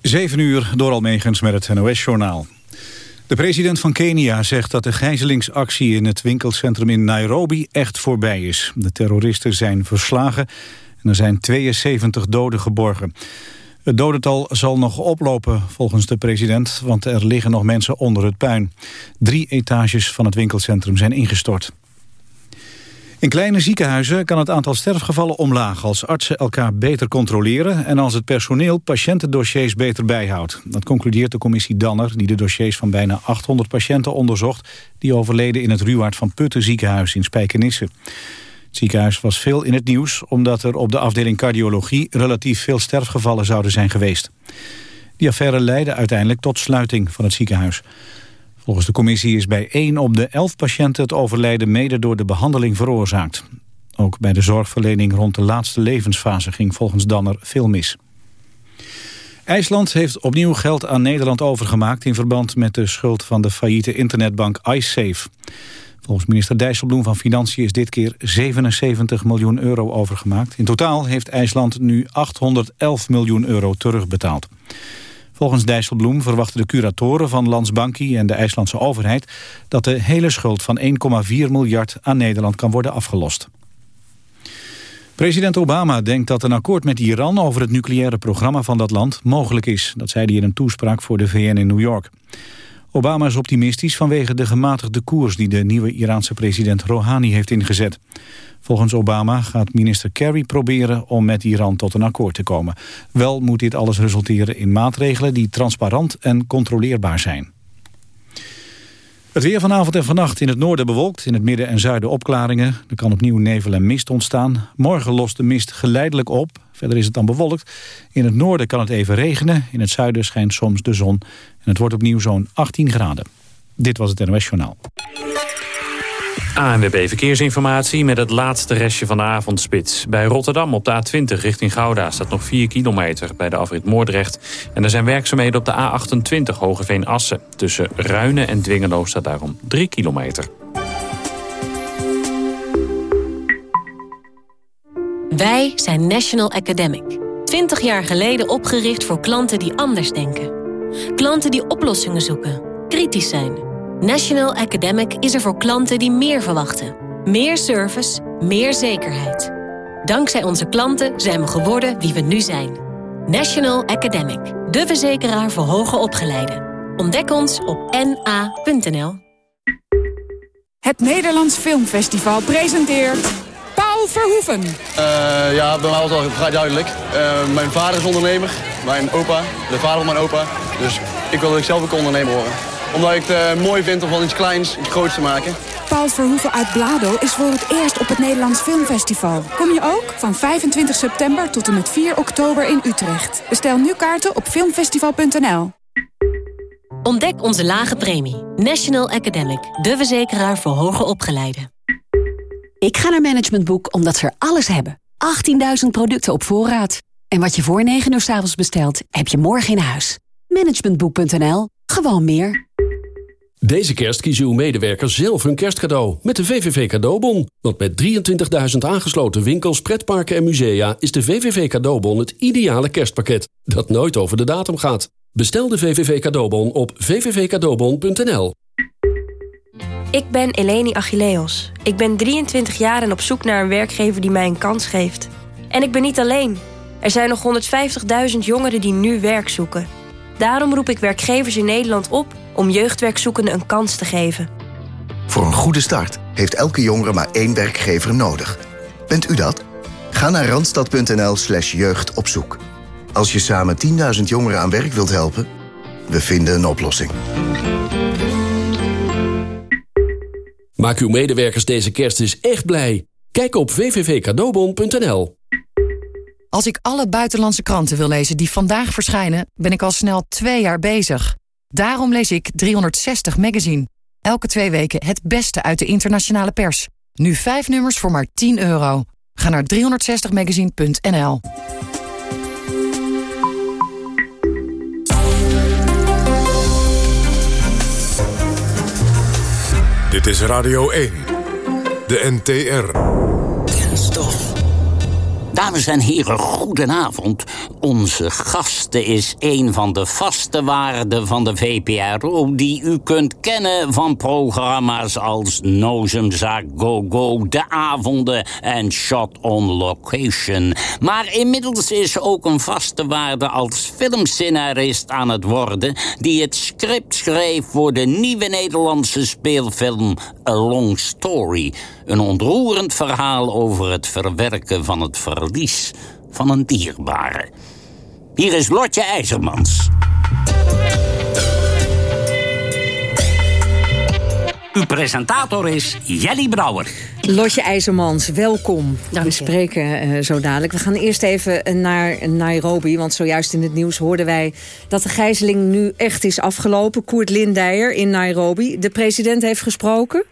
7 uur door Almegens met het NOS-journaal. De president van Kenia zegt dat de gijzelingsactie in het winkelcentrum in Nairobi echt voorbij is. De terroristen zijn verslagen en er zijn 72 doden geborgen. Het dodental zal nog oplopen volgens de president, want er liggen nog mensen onder het puin. Drie etages van het winkelcentrum zijn ingestort. In kleine ziekenhuizen kan het aantal sterfgevallen omlaag... als artsen elkaar beter controleren... en als het personeel patiëntendossiers beter bijhoudt. Dat concludeert de commissie Danner... die de dossiers van bijna 800 patiënten onderzocht... die overleden in het Ruwaard van Putten ziekenhuis in Spijkenisse. Het ziekenhuis was veel in het nieuws... omdat er op de afdeling cardiologie... relatief veel sterfgevallen zouden zijn geweest. Die affaire leidde uiteindelijk tot sluiting van het ziekenhuis. Volgens de commissie is bij 1 op de 11 patiënten het overlijden mede door de behandeling veroorzaakt. Ook bij de zorgverlening rond de laatste levensfase ging volgens Danner veel mis. IJsland heeft opnieuw geld aan Nederland overgemaakt... in verband met de schuld van de failliete internetbank iSafe. Volgens minister Dijsselbloem van Financiën is dit keer 77 miljoen euro overgemaakt. In totaal heeft IJsland nu 811 miljoen euro terugbetaald. Volgens Dijsselbloem verwachten de curatoren van Landsbanki en de IJslandse overheid dat de hele schuld van 1,4 miljard aan Nederland kan worden afgelost. President Obama denkt dat een akkoord met Iran over het nucleaire programma van dat land mogelijk is. Dat zei hij in een toespraak voor de VN in New York. Obama is optimistisch vanwege de gematigde koers die de nieuwe Iraanse president Rouhani heeft ingezet. Volgens Obama gaat minister Kerry proberen om met Iran tot een akkoord te komen. Wel moet dit alles resulteren in maatregelen die transparant en controleerbaar zijn. Het weer vanavond en vannacht in het noorden bewolkt, in het midden en zuiden opklaringen. Er kan opnieuw nevel en mist ontstaan. Morgen lost de mist geleidelijk op. Verder is het dan bewolkt. In het noorden kan het even regenen. In het zuiden schijnt soms de zon. En het wordt opnieuw zo'n 18 graden. Dit was het NOS Journaal. ANWB Verkeersinformatie met het laatste restje van de avondspits. Bij Rotterdam op de A20 richting Gouda staat nog 4 kilometer bij de afrit Moordrecht. En er zijn werkzaamheden op de A28 Hogeveen-Assen. Tussen Ruinen en Dwingelo staat daarom 3 kilometer. Wij zijn National Academic. 20 jaar geleden opgericht voor klanten die anders denken. Klanten die oplossingen zoeken, kritisch zijn National Academic is er voor klanten die meer verwachten. Meer service, meer zekerheid. Dankzij onze klanten zijn we geworden wie we nu zijn. National Academic, de verzekeraar voor hoger opgeleiden. Ontdek ons op na.nl. Het Nederlands Filmfestival presenteert... Paul Verhoeven. Uh, ja, bij mij was het al vrij duidelijk. Uh, mijn vader is ondernemer, mijn opa, de vader van mijn opa. Dus ik wil dat ik zelf ook ondernemer worden omdat ik het uh, mooi vind om van iets kleins iets groots te maken. Paul Verhoeven uit Blado is voor het eerst op het Nederlands Filmfestival. Kom je ook? Van 25 september tot en met 4 oktober in Utrecht. Bestel nu kaarten op filmfestival.nl. Ontdek onze lage premie. National Academic, de verzekeraar voor hoger opgeleiden. Ik ga naar Management Boek omdat ze er alles hebben. 18.000 producten op voorraad. En wat je voor 9 uur s avonds bestelt, heb je morgen in huis. Managementboek.nl. Gewoon meer. Deze kerst kiezen uw medewerkers zelf hun kerstcadeau met de VVV Cadeaubon. Want met 23.000 aangesloten winkels, pretparken en musea... is de VVV Cadeaubon het ideale kerstpakket dat nooit over de datum gaat. Bestel de VVV Cadeaubon op vvvcadeaubon.nl. Ik ben Eleni Achilleos. Ik ben 23 jaar en op zoek naar een werkgever die mij een kans geeft. En ik ben niet alleen. Er zijn nog 150.000 jongeren die nu werk zoeken... Daarom roep ik werkgevers in Nederland op om jeugdwerkzoekenden een kans te geven. Voor een goede start heeft elke jongere maar één werkgever nodig. Bent u dat? Ga naar randstad.nl slash jeugdopzoek. Als je samen 10.000 jongeren aan werk wilt helpen, we vinden een oplossing. Maak uw medewerkers deze kerst eens echt blij. Kijk op www.cadeaubon.nl als ik alle buitenlandse kranten wil lezen die vandaag verschijnen... ben ik al snel twee jaar bezig. Daarom lees ik 360 Magazine. Elke twee weken het beste uit de internationale pers. Nu vijf nummers voor maar 10 euro. Ga naar 360magazine.nl Dit is Radio 1. De NTR. Kenstof. Dames en heren, goedenavond. onze gasten is een van de vaste waarden van de VPRO... die u kunt kennen van programma's als Nozemzaak Go Go... De Avonden en Shot on Location. Maar inmiddels is ook een vaste waarde als filmscenarist aan het worden... die het script schreef voor de nieuwe Nederlandse speelfilm A Long Story. Een ontroerend verhaal over het verwerken van het verlies van een dierbare. Hier is Lotje IJzermans. Uw presentator is Jelly Brouwer. Lotje IJzermans, welkom. We spreken uh, zo dadelijk. We gaan eerst even naar Nairobi, want zojuist in het nieuws hoorden wij... dat de gijzeling nu echt is afgelopen. Koert Lindijer in Nairobi. De president heeft gesproken?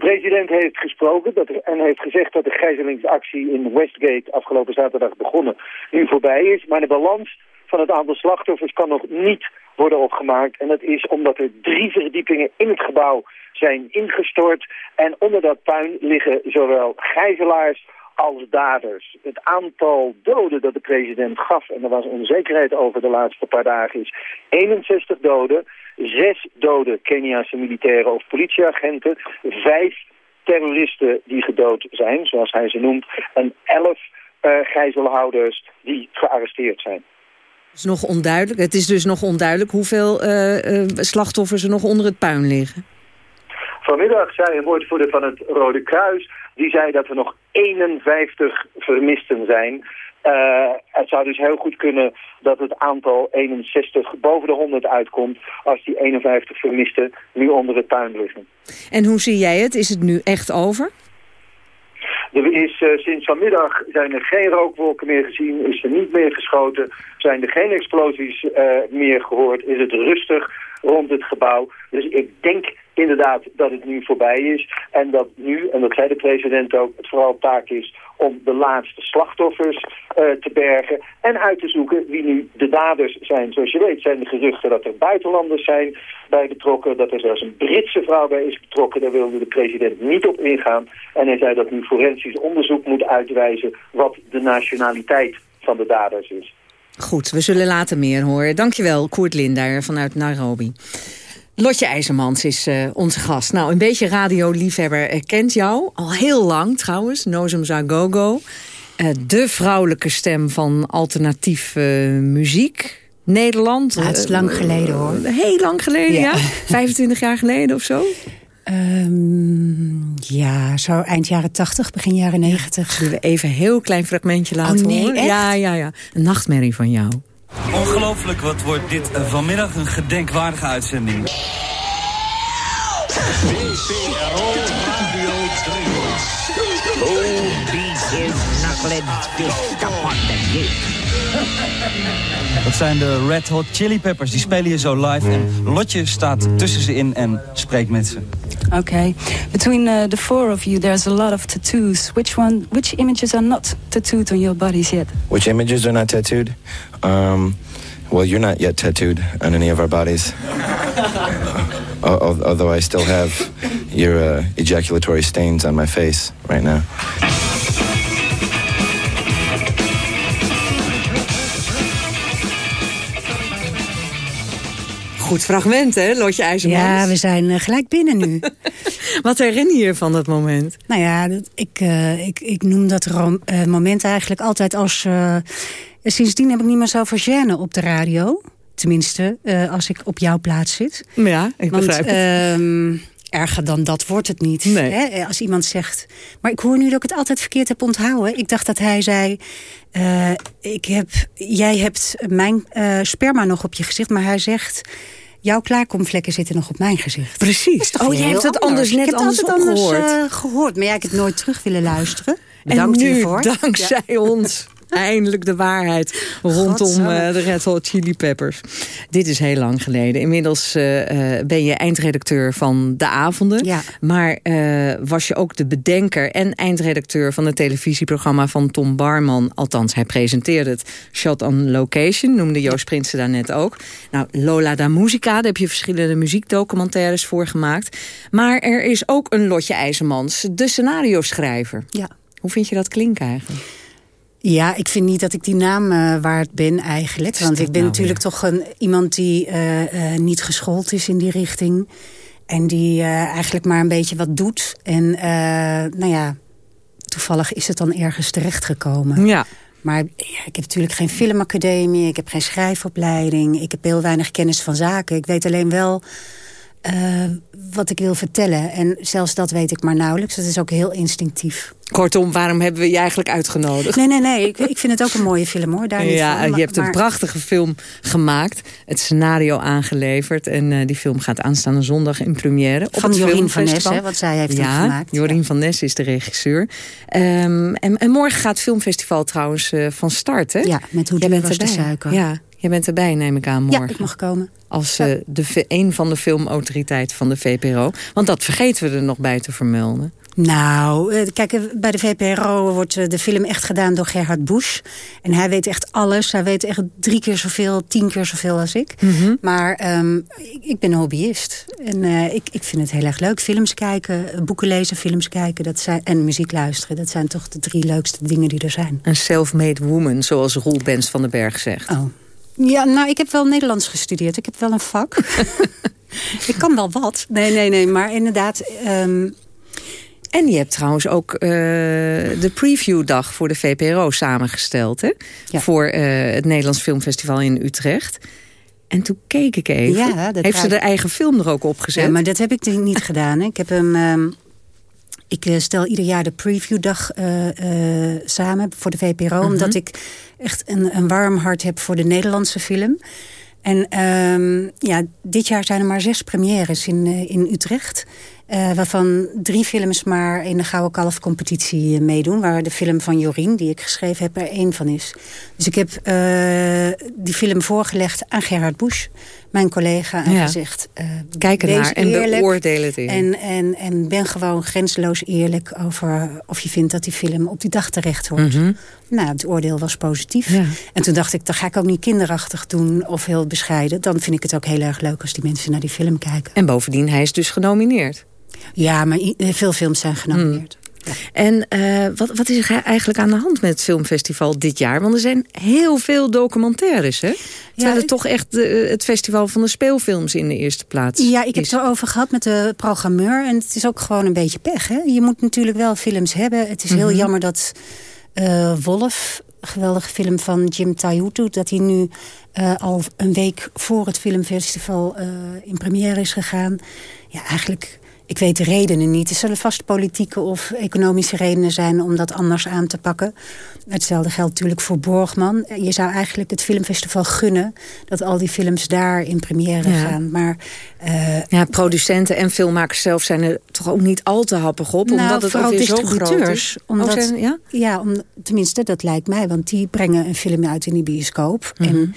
De president heeft gesproken dat er, en heeft gezegd dat de gijzelingsactie in Westgate afgelopen zaterdag begonnen nu voorbij is. Maar de balans van het aantal slachtoffers kan nog niet worden opgemaakt. En dat is omdat er drie verdiepingen in het gebouw zijn ingestort. En onder dat puin liggen zowel gijzelaars als daders. Het aantal doden dat de president gaf, en er was onzekerheid over de laatste paar dagen, is 61 doden. Zes doden Keniaanse militairen of politieagenten. Vijf terroristen die gedood zijn, zoals hij ze noemt. En elf uh, gijzelhouders die gearresteerd zijn. Het is nog onduidelijk. Het is dus nog onduidelijk hoeveel uh, uh, slachtoffers er nog onder het puin liggen. Vanmiddag zei een woordvoerder van het Rode Kruis... die zei dat er nog 51 vermisten zijn. Uh, het zou dus heel goed kunnen dat het aantal 61 boven de 100 uitkomt... als die 51 vermisten nu onder het puin liggen. En hoe zie jij het? Is het nu echt over? Er is uh, sinds vanmiddag zijn er geen rookwolken meer gezien, is er niet meer geschoten, zijn er geen explosies uh, meer gehoord, is het rustig rond het gebouw. Dus ik denk inderdaad dat het nu voorbij is en dat nu, en dat zei de president ook, het vooral taak is om de laatste slachtoffers uh, te bergen en uit te zoeken wie nu de daders zijn. Zoals je weet zijn de geruchten dat er buitenlanders zijn bij betrokken, dat er zelfs een Britse vrouw bij is betrokken. Daar wilde de president niet op ingaan. En hij zei dat nu forensisch onderzoek moet uitwijzen wat de nationaliteit van de daders is. Goed, we zullen later meer horen. Dankjewel, Koert Lindaar vanuit Nairobi. Lotje IJzermans is uh, onze gast. Nou, een beetje radioliefhebber uh, kent jou. Al heel lang trouwens, Nozem Zagogo. Uh, de vrouwelijke stem van alternatief muziek. Nederland. Ja, het is lang geleden hoor. heel lang geleden, ja. ja? 25 jaar geleden of zo? Um, ja, zo eind jaren 80, begin jaren 90. Zullen we even een heel klein fragmentje laten oh, nee, horen? Echt? Ja, ja, ja. Een nachtmerrie van jou. Ongelooflijk, wat wordt dit vanmiddag een gedenkwaardige uitzending. VPRO Radio 3. Oh, deze nakledjes kapot Dat zijn de Red Hot Chili Peppers. Die spelen hier zo live. En Lotje staat tussen ze in en spreekt met ze. Okay. Between uh, the four of you, there's a lot of tattoos. Which one? Which images are not tattooed on your bodies yet? Which images are not tattooed? Um, well, you're not yet tattooed on any of our bodies. Although I still have your uh, ejaculatory stains on my face right now. Goed fragment, hè, Lotje IJzermans? Ja, we zijn uh, gelijk binnen nu. Wat herinner je je van dat moment? Nou ja, dat, ik, uh, ik, ik noem dat uh, moment eigenlijk altijd als... sindsdien heb ik niet meer zoveel gêne op de radio. Tenminste, als ik op jouw plaats zit. Ja, ik Want, begrijp het. Ehm, erger dan dat wordt het niet. Nee. Hè? Als iemand zegt... Maar ik hoor nu dat ik het altijd verkeerd heb onthouden. Ik dacht dat hij zei... Uh, ik heb, jij hebt mijn uh, sperma nog op je gezicht. Maar hij zegt... Jouw klaarkomvlekken zitten nog op mijn gezicht. Precies. Oh, je hebt het anders net ik heb anders het anders gehoord. Uh, gehoord. Maar jij hebt het nooit terug willen luisteren. Bedankt en nu, hiervoor. dankzij ja. ons... eindelijk de waarheid rondom uh, de Red Hot Chili Peppers. Dit is heel lang geleden. Inmiddels uh, ben je eindredacteur van De Avonden. Ja. Maar uh, was je ook de bedenker en eindredacteur van het televisieprogramma van Tom Barman. Althans, hij presenteerde het Shot on Location, noemde Joost Prinsen daar net ook. Nou, Lola da Musica, daar heb je verschillende muziekdocumentaires voor gemaakt. Maar er is ook een Lotje IJzermans, de scenario schrijver. Ja. Hoe vind je dat klinken eigenlijk? Ja, ik vind niet dat ik die naam uh, waard ben eigenlijk. Want ik ben nou natuurlijk toch een, iemand die uh, uh, niet geschoold is in die richting. En die eigenlijk maar een beetje wat doet. En nou ja, toevallig is het dan ergens terechtgekomen. Ja. Maar ja, ik heb natuurlijk geen filmacademie, ik heb geen schrijfopleiding... ik heb heel weinig kennis van zaken. Ik weet alleen wel uh, wat ik wil vertellen. En zelfs dat weet ik maar nauwelijks. Dat is ook heel instinctief. Kortom, waarom hebben we je eigenlijk uitgenodigd? Nee, nee, nee. Ik, ik vind het ook een mooie film, hoor. Daar ja, van, je hebt een prachtige film gemaakt. Het scenario aangeleverd. En uh, die film gaat aanstaande zondag in première. Op van Jorien van Nes, hè, wat zij heeft ja, gemaakt. Jorien van Nes is de regisseur. Um, en, en, morgen gaat het filmfestival trouwens uh, van start, hè? Ja, met Hoe duur was de suiker. Ja, jij bent erbij, neem ik aan, morgen. Ja, ik mag komen als uh, de, een van de filmautoriteiten van de VPRO. Want dat vergeten we er nog bij te vermelden. Nou, uh, kijk, bij de VPRO wordt de film echt gedaan door Gerhard Busch. En hij weet echt alles. Hij weet echt drie keer zoveel, tien keer zoveel als ik. Mm -hmm. Maar um, ik, ik, ben een hobbyist. En ik, ik vind het heel erg leuk. Films kijken, boeken lezen, films kijken dat zijn, en muziek luisteren. Dat zijn toch de drie leukste dingen die er zijn. Een self-made woman, zoals Roel Bens van den Berg zegt. Oh. Ja, nou, ik heb wel Nederlands gestudeerd. Ik heb wel een vak. ik kan wel wat. Nee, nee, nee. Maar inderdaad... Um... En je hebt trouwens ook uh, de previewdag voor de VPRO samengesteld. Hè? Ja. Voor uh, het Nederlands Filmfestival in Utrecht. En toen keek ik even. Ja, Heeft ze de eigen film er ook op gezet? Ja, maar dat heb ik niet gedaan. Hè. Ik heb hem... Um... Ik stel ieder jaar de previewdag uh, uh, samen voor de VPRO. Mhm. Mm -hmm. Omdat ik echt een, een warm hart heb voor de Nederlandse film. En um, ja, dit jaar zijn er maar zes premières in, uh, in Utrecht. Waarvan drie films maar in de Gouden Kalf competitie meedoen. Waar de film van Jorien, die ik geschreven heb, er één van is. Dus ik heb die film voorgelegd aan Gerhard Busch, mijn collega. En ja. gezegd, uh, kijk ernaar en beoordeel het in. En, en, en ben gewoon grenzeloos eerlijk over of je vindt dat die film op die dag terecht hoort. Mm -hmm. Nou, het oordeel was positief. Ja. En toen dacht ik, dat ga ik ook niet kinderachtig doen of heel bescheiden. Dan vind ik het ook heel erg leuk als die mensen naar die film kijken. En bovendien, hij is dus genomineerd. Ja, maar veel films zijn genomineerd. Hmm. En uh, wat, wat is er eigenlijk aan de hand met het filmfestival dit jaar? Want er zijn heel veel documentaires, hè? Terwijl het toch echt de, het festival van de speelfilms in de eerste plaats Ja, ik heb het erover gehad met de programmeur. En het is ook gewoon een beetje pech, hè? Je moet natuurlijk wel films hebben. Het is heel Mhm. mm -hmm. jammer dat uh, Wolf, geweldige film van Jim Tayutu... dat hij nu uh, al een week voor het filmfestival uh, in première is gegaan. Ja, eigenlijk... Ik weet de redenen niet. Er zullen vast politieke of economische redenen zijn om dat anders aan te pakken. Hetzelfde geldt natuurlijk voor Borgman. Je zou eigenlijk het filmfestival gunnen dat al die films daar in première ja. gaan. Maar, uh, ja, producenten en filmmakers zelf zijn er toch ook niet al te happig op. Nou, omdat het vooral ook weer zo groot is. Omdat, oh, zijn, ja, ja om, tenminste dat lijkt mij. Want die brengen een film uit in die bioscoop. Mm -hmm. En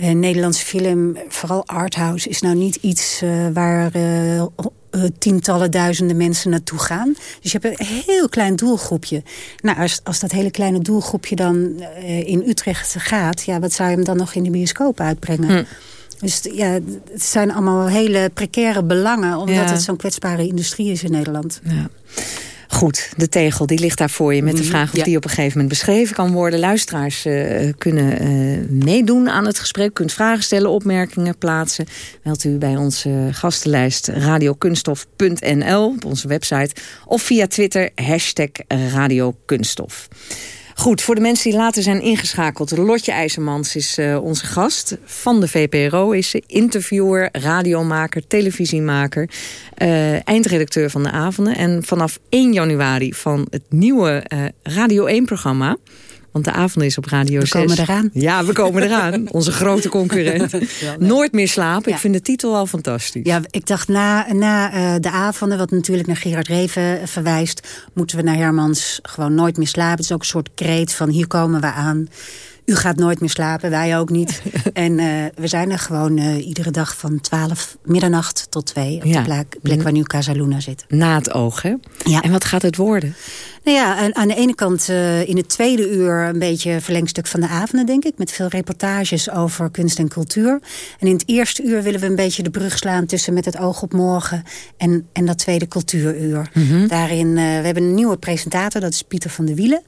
uh, Nederlandse film, vooral arthouse, is nou niet iets uh, waar uh, tientallen duizenden mensen naartoe gaan. Dus je hebt een heel klein doelgroepje. Nou, als, als dat hele kleine doelgroepje dan in Utrecht gaat... ja, wat zou je hem dan nog in de bioscoop uitbrengen? Hm. Dus ja, het zijn allemaal hele precaire belangen... omdat ja. het zo'n kwetsbare industrie is in Nederland. Ja. Goed, de tegel die ligt daar voor je met de vraag of ja. die op een gegeven moment beschreven kan worden. Luisteraars uh, kunnen uh, meedoen aan het gesprek. Kunt vragen stellen, opmerkingen plaatsen. Meld u bij onze gastenlijst radiokunstof.nl op onze website. Of via Twitter hashtag radiokunststof. Goed, voor de mensen die later zijn ingeschakeld. Lotje IJzermans is uh, onze gast. Van de VPRO is ze interviewer, radiomaker, televisiemaker. Uh, eindredacteur van de avonden. En vanaf 1 januari van het nieuwe uh, Radio 1-programma... Want de avond is op Radio we 6. We komen eraan. Ja, we komen eraan. Onze grote concurrent. Nooit meer slapen. Ik vind de titel al fantastisch. Ja, ik dacht na, na uh, de avonden, wat natuurlijk naar Gerard Reven verwijst... moeten we naar Hermans gewoon nooit meer slapen. Het is ook een soort kreet van hier komen we aan. U gaat nooit meer slapen, wij ook niet. en uh, we zijn er gewoon uh, iedere dag van 12 middernacht tot 2... op ja. de plek, plek waar nu Casaluna zit. Na het oog, hè? Ja. En wat gaat het worden? Nou ja, aan de ene kant uh, in het tweede uur een beetje verlengstuk van de avonden, denk ik. Met veel reportages over kunst en cultuur. En in het eerste uur willen we een beetje de brug slaan tussen met het oog op morgen en, en dat tweede cultuuruur. Mhm. Mm -hmm. Daarin, we hebben een nieuwe presentator, dat is Pieter van der Wielen.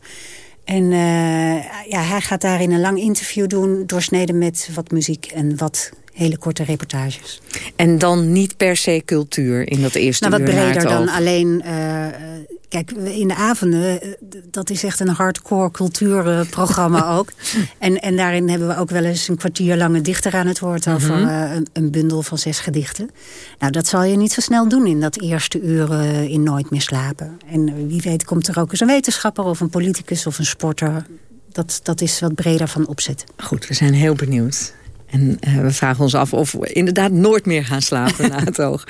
En eh, ja, hij gaat daarin een lang interview doen... doorsneden met wat muziek en wat hele korte reportages. En dan niet per se cultuur in dat eerste nou, wat uur breder dan alleen... eh, kijk, in de avonden, eh, dat is echt een hardcore cultuurprogramma ook. En, en daarin hebben we ook wel eens een kwartier lang een dichter aan het woord... over Mhm. eh, een, een bundel van zes gedichten. Nou, dat zal je niet zo snel doen in dat eerste uur in Nooit meer slapen. En wie weet komt er ook eens een wetenschapper of een politicus of een sporter... Dat, dat is wat breder van opzet. Goed, we zijn heel benieuwd. En eh, we vragen ons af of we inderdaad nooit meer gaan slapen na het oog.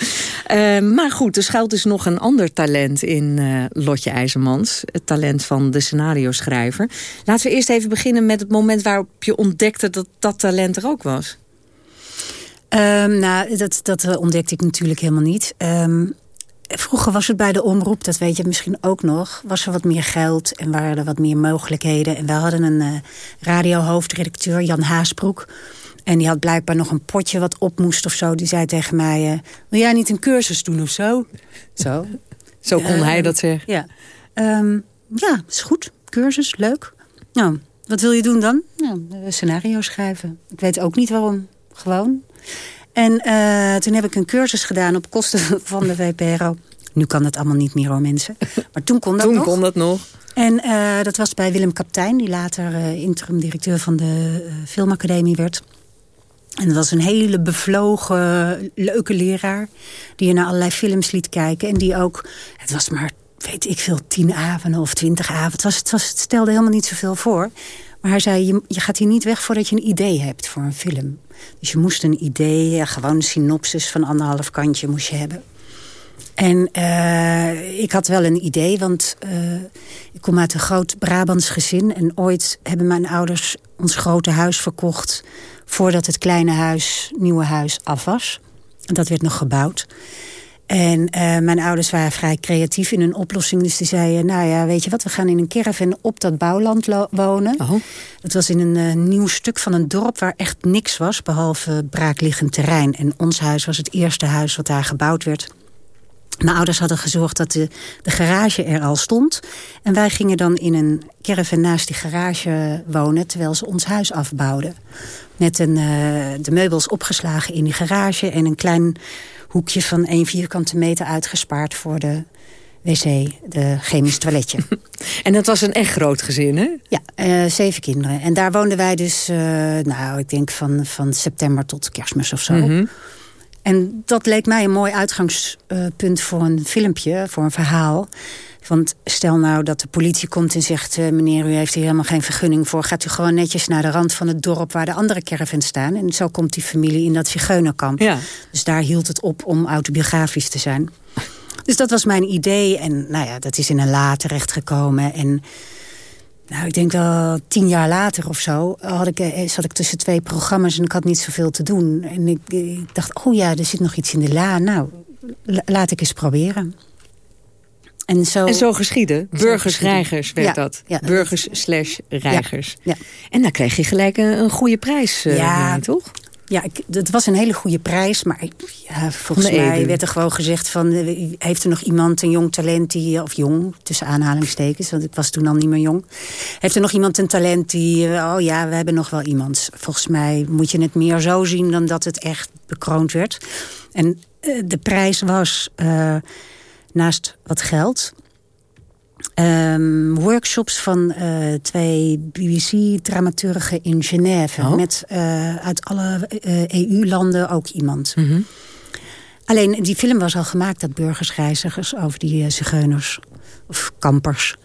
Eh, maar goed, er schuilt dus nog een ander talent in eh, Lotje IJzermans. Het talent van de scenario-schrijver. Laten we eerst even beginnen met het moment waarop je ontdekte dat dat talent er ook was. Ehm, nou, dat, dat ontdekte ik natuurlijk helemaal niet. Ehm, vroeger was het bij de omroep, dat weet je misschien ook nog... was er wat meer geld en waren er wat meer mogelijkheden. En we hadden een radiohoofdredacteur, Jan Haasbroek... En die had blijkbaar nog een potje wat op moest of zo. Die zei tegen mij, uh, wil jij niet een cursus doen of zo? Zo. Zo kon uh, hij dat zeggen? Ja. Um, ja, is goed. Cursus, leuk. Nou, wat wil je doen dan? Nou, scenario schrijven. Ik weet ook niet waarom. Gewoon. En uh, toen heb ik een cursus gedaan op kosten van de VPRO. Nu kan dat allemaal niet meer hoor, mensen. Maar toen kon dat toen nog. kon dat nog. En uh, dat was bij Willem Kaptein, die later uh, interim-directeur van de Filmacademie werd. En dat was een hele bevlogen, leuke leraar... die je naar allerlei films liet kijken. En die ook, het was maar, weet ik veel, tien avonden of twintig avonden. Het, was, het, stelde helemaal niet zoveel voor. Maar hij zei, je, je gaat hier niet weg voordat je een idee hebt voor een film. Dus je moest een idee, gewoon een synopsis van anderhalf kantje moest je hebben. En uh, ik had wel een idee, want uh, ik kom uit een groot Brabants gezin. En ooit hebben mijn ouders ons grote huis verkocht... voordat het kleine huis, nieuwe huis, af was. Dat werd nog gebouwd. En uh, mijn ouders waren vrij creatief in hun oplossing. Dus die zeiden, nou ja, weet je wat, we gaan in een caravan op dat bouwland wonen. Oh. Het was in een uh, nieuw stuk van een dorp waar echt niks was... behalve braakliggend terrein. En ons huis was het eerste huis wat daar gebouwd werd... Mijn ouders hadden gezorgd dat de, de garage er al stond. En wij gingen dan in een caravan naast die garage wonen... terwijl ze ons huis afbouwden. Met een, uh, de meubels opgeslagen in die garage... en een klein hoekje van één vierkante meter uitgespaard voor de wc, de chemisch toiletje. en dat was een echt groot gezin, hè? Ja, uh, zeven kinderen. En daar woonden wij dus, uh, nou, ik denk van, van september tot kerstmis of zo. Mhm. Mm -hmm. En dat leek mij een mooi uitgangspunt voor een filmpje, voor een verhaal. Want stel nou dat de politie komt en zegt... Uh, meneer, u heeft hier helemaal geen vergunning voor... gaat u gewoon netjes naar de rand van het dorp waar de andere caravans staan. En zo komt die familie in dat zigeunerkamp. Ja. Dus daar hield het op om autobiografisch te zijn. Dus dat was mijn idee. En nou ja, dat is in een la terechtgekomen. En nou, ik denk wel tien jaar later of zo had ik, zat ik tussen twee programma's en ik had niet zoveel te doen. En ik, ik dacht, oh ja, er zit nog iets in de la. Nou, laat ik eens proberen. En zo, en zo geschieden. Burgers-reigers werd ja, dat. Ja, Burgers slash reigers. Ja, En daar kreeg je gelijk een, een goede prijs uh, ja, mee, toch? Ja, ik, dat was een hele goede prijs. Maar ja, volgens nee, mij werd er gewoon gezegd van... heeft er nog iemand, een jong talent die... of jong, tussen aanhalingstekens, want ik was toen al niet meer jong. Heeft er nog iemand een talent die... oh ja, we hebben nog wel iemand. Volgens mij moet je het meer zo zien dan dat het echt bekroond werd. En de prijs was... Uh, naast wat geld... Um, workshops van uh, twee BBC-dramaturgen in Genève. Oh. Met uh, uit alle uh, EU-landen ook iemand. Mm -hmm. Alleen die film was al gemaakt, dat burgersreizigers... over die zigeuners of kampers.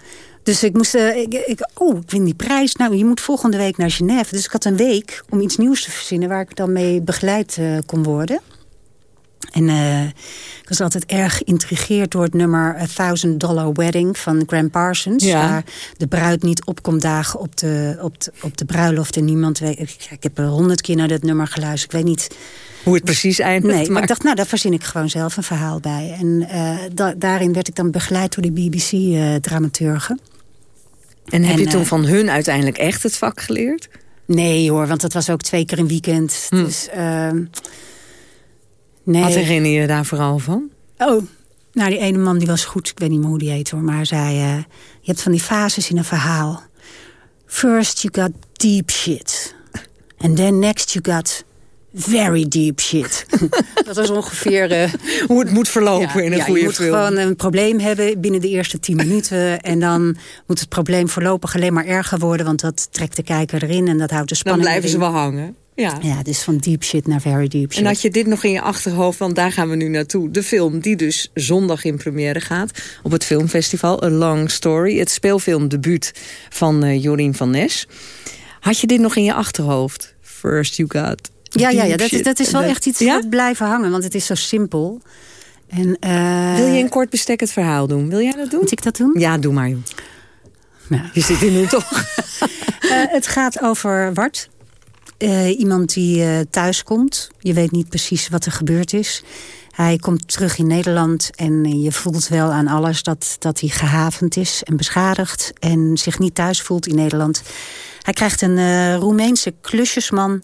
Dus ik moest... ik, ik, oh, ik win die prijs. Nou, je moet volgende week naar Genève. Dus ik had een week om iets nieuws te verzinnen... waar ik dan mee begeleid kon worden. En uh, ik was altijd erg geïntrigeerd door het nummer A Thousand Dollar Wedding van Graham Parsons. Ja. Waar de bruid niet op komt dagen op de, op de, op de bruiloft. En niemand weet. Ik, ik heb er honderd keer naar dat nummer geluisterd. Ik weet niet hoe het precies eindigt. Nee, maar, maar ik dacht, nou, daar verzin ik gewoon zelf een verhaal bij. En uh, da daarin werd ik dan begeleid door die BBC-dramaturgen. Uh, en heb en, je toen van hun uiteindelijk echt het vak geleerd? Nee hoor, want dat was ook twee keer een weekend. Hm. Dus... Nee. Wat herinner je daar vooral van? Oh, nou die ene man die was goed. Ik weet niet meer hoe die heet hoor. Maar zei, uh, je hebt van die fases in een verhaal. First you got deep shit. And then next you got very deep shit. dat is ongeveer... Uh, Hoe het moet verlopen in een ja, goede je moet film. gewoon een probleem hebben binnen de eerste tien minuten. En dan moet het probleem voorlopig alleen maar erger worden. Want dat trekt de kijker erin en dat houdt de Dan spanning blijven ze wel hangen. Ja. Ja, dus van deep shit naar very deep shit. En had je dit nog in je achterhoofd, want daar gaan we nu naartoe. De film die dus zondag in première gaat op het filmfestival. A Long Story, het speelfilmdebuut van eh, Jorien van Nes. Had je dit nog in je achterhoofd? First you got Ja, ja, ja dat, is, dat is wel echt iets ja? dat blijven hangen. Want het is zo simpel. En, eh, Wil je in kort bestek het verhaal doen? Wil jij dat doen? Moet ik dat doen? Ja, doe maar joh. Je zit hier nu toch? Eh, het gaat over Wart. Eh, iemand die eh, thuis komt. Je weet niet precies wat er gebeurd is. Hij komt terug in Nederland en je voelt wel aan alles dat, dat hij gehavend is en beschadigd. En zich niet thuis voelt in Nederland. Hij krijgt een eh, Roemeense klusjesman.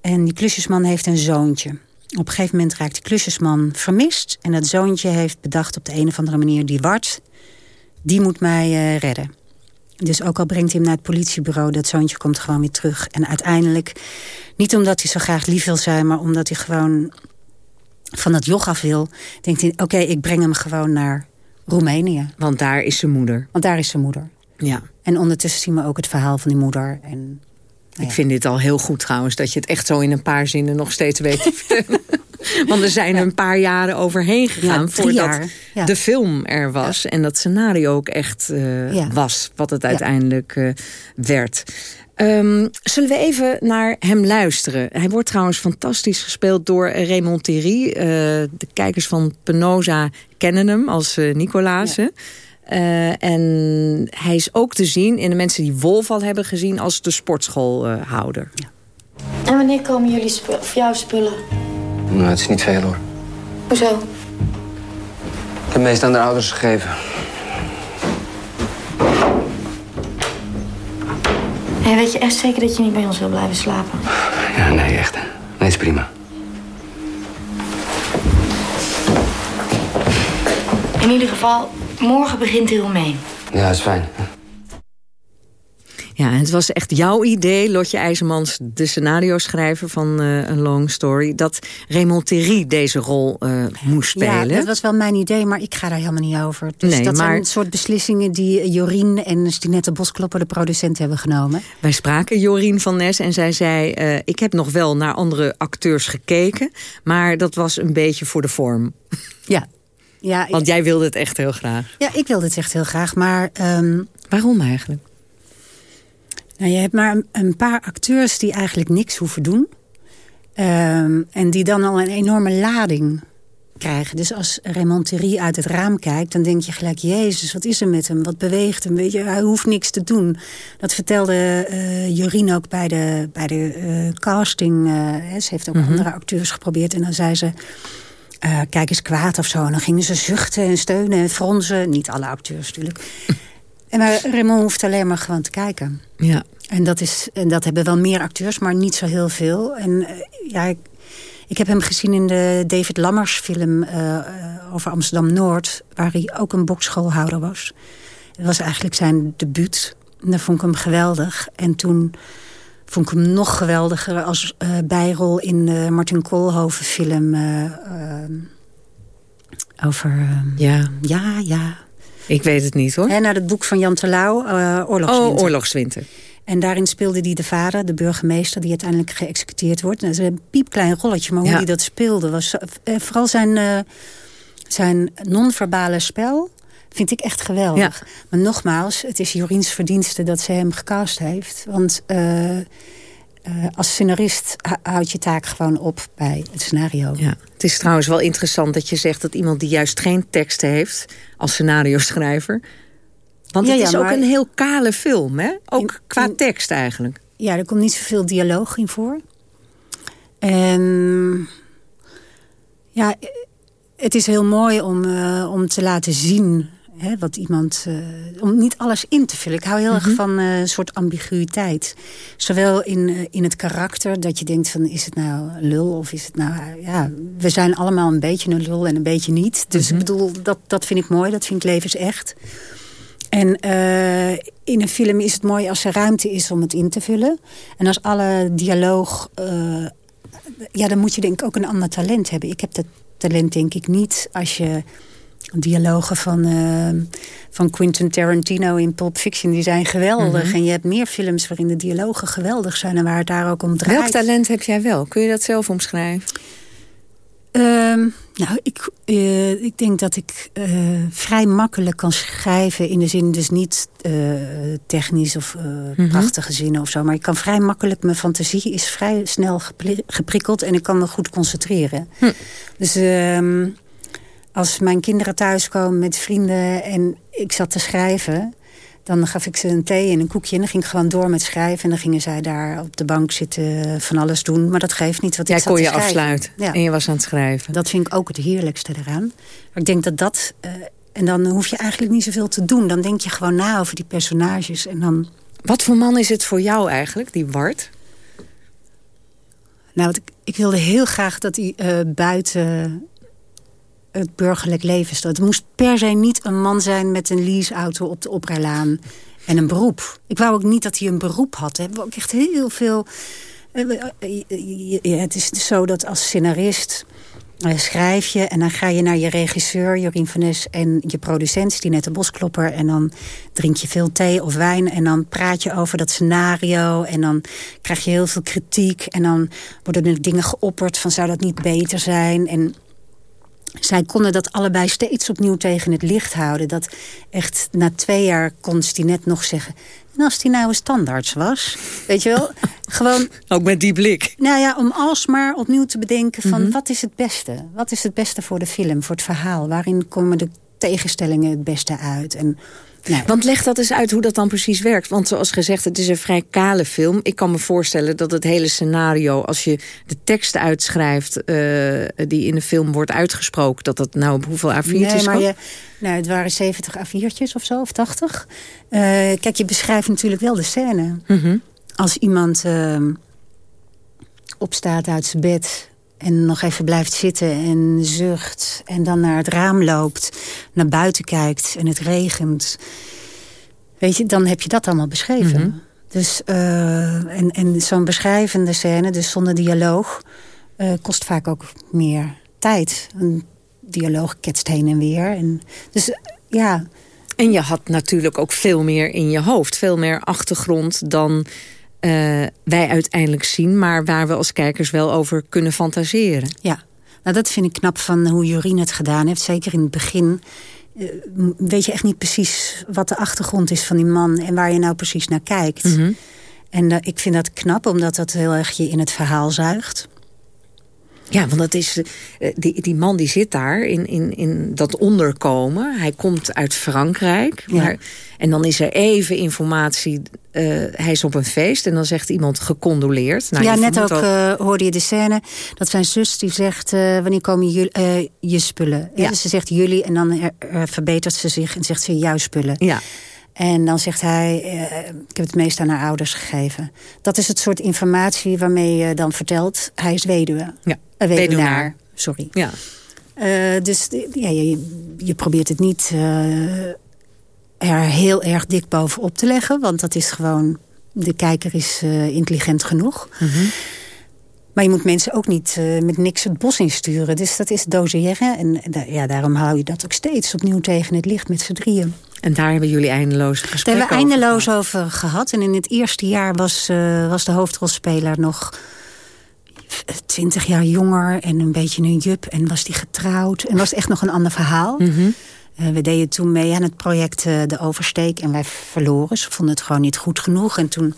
En die klusjesman heeft een zoontje. Op een gegeven moment raakt die klusjesman vermist. En dat zoontje heeft bedacht op de een of andere manier... die Wart, die moet mij eh, redden. Dus ook al brengt hij hem naar het politiebureau... dat zoontje komt gewoon weer terug. En uiteindelijk, niet omdat hij zo graag lief wil zijn... maar omdat hij gewoon van dat joch af wil... denkt hij, oké, ik breng hem gewoon naar Roemenië. Want daar is zijn moeder. Want daar is zijn moeder. Ja. En ondertussen zien we ook het verhaal van die moeder. En, Ik vind dit al heel goed trouwens, dat je het echt zo in een paar zinnen nog steeds weet te vertellen. Want er zijn er een paar jaren overheen gegaan Ja, voordat jaar, ja. de film er was. En dat scenario ook echt eh, Ja. was, wat het uiteindelijk eh, werd. Ehm, zullen we even naar hem luisteren? Hij wordt trouwens fantastisch gespeeld door Raymond Thierry. Eh, de kijkers van Penosa kennen hem als eh Nicolaas. Eh, en hij is ook te zien in de mensen die Wolf al hebben gezien... als de sportschoolhouder. En wanneer komen jullie of jouw spullen? Nou, het is niet veel hoor. Hoezo? Ik heb meest aan de ouders gegeven. Hé, weet je echt zeker dat je niet bij ons wil blijven slapen? Ja, nee, echt. Nee, is prima. In ieder geval, morgen begint hij Roemeen. Ja, is fijn. Ja, en het was echt jouw idee, Lotje IJzermans, de scenario-schrijver van eh, een long story... dat Raymond Thierry deze rol eh, moest spelen. Ja, dat was wel mijn idee, maar ik ga daar helemaal niet over. Dus Nee, dat maar- zijn soort beslissingen die Jorien en Stinette Bosklopper... de producent hebben genomen. Wij spraken Jorien van Nes en zij zei... eh, ik heb nog wel naar andere acteurs gekeken... maar dat was een beetje voor de vorm. Ja. ja Want jij wilde het echt heel graag. Ja, ik wilde het echt heel graag, maar... ehm, Waarom eigenlijk? Nou, je hebt maar een, een paar acteurs die eigenlijk niks hoeven doen. Ehm, en die dan al een enorme lading krijgen. Dus als Raymond Thierry uit het raam kijkt... dan denk je gelijk, jezus, wat is er met hem? Wat beweegt hem? Weet je, hij hoeft niks te doen. Dat vertelde Jorien ook bij de, bij de eh, casting. eh, hè. ze heeft ook Mhm. andere acteurs geprobeerd. En dan zei ze... kijk eens kwaad of zo. En dan gingen ze zuchten en steunen en fronsen. Niet alle acteurs natuurlijk. en maar Raymond hoeft alleen maar gewoon te kijken. Ja. En dat, is, en dat hebben wel meer acteurs, maar niet zo heel veel. En eh, ja, ik, ik heb hem gezien in de David Lammers film eh, eh, over Amsterdam-Noord... waar hij ook een bokschoolhouder was. Het was eigenlijk zijn debuut. En dat vond ik hem geweldig. En toen vond ik hem nog geweldiger als eh, bijrol in de Martin Koolhoven film... eh, eh, over... eh, Ja. Ja, ja. Ik weet het niet hoor. En naar het boek van Jan Terlouw, eh Oorlogswinter. Oh, Oorlogswinter. En daarin speelde hij de vader, de burgemeester... die uiteindelijk geëxecuteerd wordt. Dat is een piepklein rolletje, maar hoe Ja. hij dat speelde... was zo- eh, vooral zijn, eh, zijn non-verbale spel vind ik echt geweldig. Maar nogmaals, het is Joriens verdienste dat ze hem gecast heeft. Want eh, eh, als scenarist h- houdt je taak gewoon op bij het scenario. Ja. Het is trouwens wel interessant dat je zegt dat iemand die juist geen teksten heeft... als scenario-schrijver... Want Ja, het ja, is ook een heel kale film, hè? Ook qua tekst eigenlijk. Ja, er komt niet zoveel dialoog in voor. En ja, het is heel mooi om, eh, om te laten zien hè, wat iemand... eh, om niet alles in te vullen. Ik hou heel erg van eh, een soort ambiguïteit. Zowel in, eh, in het karakter, dat je denkt van... is het nou lul of is het nou... ja, we zijn allemaal een beetje een lul en een beetje niet. Dus ik bedoel, dat, dat vind ik mooi. Dat vind ik levensecht. En uh, in een film is het mooi als er ruimte is om het in te vullen. En als alle dialoog... Uh, ja, dan moet je denk ik ook een ander talent hebben. Ik heb dat talent denk ik niet als je dialogen van, uh, van Quentin Tarantino in Pulp Fiction, die zijn geweldig. Mhm. En je hebt meer films waarin de dialogen geweldig zijn en waar het daar ook om draait. Welk talent heb jij wel? Kun je dat zelf omschrijven? Um, nou, ik, uh, ik denk dat ik uh, vrij makkelijk kan schrijven. In de zin dus niet uh, technisch of mm -hmm. prachtige zinnen of zo. Maar ik kan vrij makkelijk, mijn fantasie is vrij snel geprikkeld. En ik kan me goed concentreren. Hm. Dus um, als mijn kinderen thuiskomen met vrienden en ik zat te schrijven... dan gaf ik ze een thee en een koekje en dan ging ik gewoon door met schrijven. En dan gingen zij daar op de bank zitten van alles doen. Maar dat geeft niet, wat Jij ik zat kon je afsluiten Ja. en je was aan het schrijven. Dat vind ik ook het heerlijkste eraan. Maar ik denk dat dat... Uh, en dan hoef je eigenlijk niet zoveel te doen. Dan denk je gewoon na over die personages en dan... Wat voor man is het voor jou eigenlijk, die Wart? Nou, ik, ik wilde heel graag dat hij uh, buiten het burgerlijk leven. Het moest per se niet een man zijn met een leaseauto op de oprijlaan en een beroep. Ik wou ook niet dat hij een beroep had. We hebben ook echt heel veel... Uh, het is zo dat als scenarist uh, schrijf je... en dan ga je naar je regisseur, Jorien van Nes... en je producent, Dinette Bosklopper... en dan drink je veel thee of wijn... en dan praat je over dat scenario... en dan krijg je heel veel kritiek... en dan worden er dingen geopperd van zou dat niet beter zijn... en zij konden dat allebei steeds opnieuw tegen het licht houden. Dat echt na twee jaar kon die net nog zeggen... en als die nou een standaards was, weet je wel? Gewoon... Ook met die blik. Nou ja, om alsmaar opnieuw te bedenken van... Mm -hmm. wat is het beste? Wat is het beste voor de film, voor het verhaal? Waarin komen de tegenstellingen het beste uit? En Nee. Want leg dat eens uit hoe dat dan precies werkt. Want zoals gezegd, het is een vrij kale film. Ik kan me voorstellen dat het hele scenario... als je de tekst uitschrijft uh, die in de film wordt uitgesproken... dat dat nou op hoeveel A4'tjes nee, maar je, nou, het waren 70 A4'tjes of zo, of 80. Uh, kijk, je beschrijft natuurlijk wel de scène. Mm Mhm. -hmm. Als iemand uh, opstaat uit zijn bed en nog even blijft zitten en zucht... en dan naar het raam loopt, naar buiten kijkt en het regent... weet je, dan heb je dat allemaal beschreven. Mhm. Dus, uh, en en zo'n beschrijvende scène, dus zonder dialoog... Uh, kost vaak ook meer tijd. Een dialoog ketst heen en weer. En, dus ja... En je had natuurlijk ook veel meer in je hoofd. Veel meer achtergrond dan uh, wij uiteindelijk zien... maar waar we als kijkers wel over kunnen fantaseren. Ja, nou dat vind ik knap van hoe Jorien het gedaan heeft. Zeker in het begin uh, weet je echt niet precies wat de achtergrond is van die man... en waar je nou precies naar kijkt. Mm -hmm. En uh, ik vind dat knap, omdat dat heel erg je in het verhaal zuigt. Ja, want dat is, uh, die, die man die zit daar in, in, in dat onderkomen. Hij komt uit Frankrijk. Maar, ja. En dan is er even informatie. Uh, hij is op een feest en dan zegt iemand gecondoleerd. Nou, ja, net ook uh, hoorde je de scène dat zijn zus die zegt... wanneer komen jullie, je spullen? Ja. Dus ze zegt jullie en dan verbetert ze zich en zegt ze jouw spullen. Ja. En dan zegt hij, ik heb het meest aan haar ouders gegeven. Dat is het soort informatie waarmee je dan vertelt... hij is weduwe. Ja, weduwnaar. weduwnaar. Sorry. Ja. Dus ja, je, je, probeert het niet er heel erg dik bovenop te leggen. Want dat is gewoon... De kijker is intelligent genoeg. Mm -hmm. Maar je moet mensen ook niet uh, met niks het bos insturen. Dus dat is doseren. En ja, daarom hou je dat ook steeds opnieuw tegen het licht met z'n drieën. En daar hebben jullie eindeloze gesprekken Daar hebben we eindeloos over, over gehad. En in het eerste jaar was, uh, was de hoofdrolspeler nog twintig jaar jonger. En een beetje een jup. En was die getrouwd. En was echt nog een ander verhaal. Mm -hmm. Uh, we deden toen mee aan het project uh, De Oversteek. En wij verloren. Ze vonden het gewoon niet goed genoeg. En toen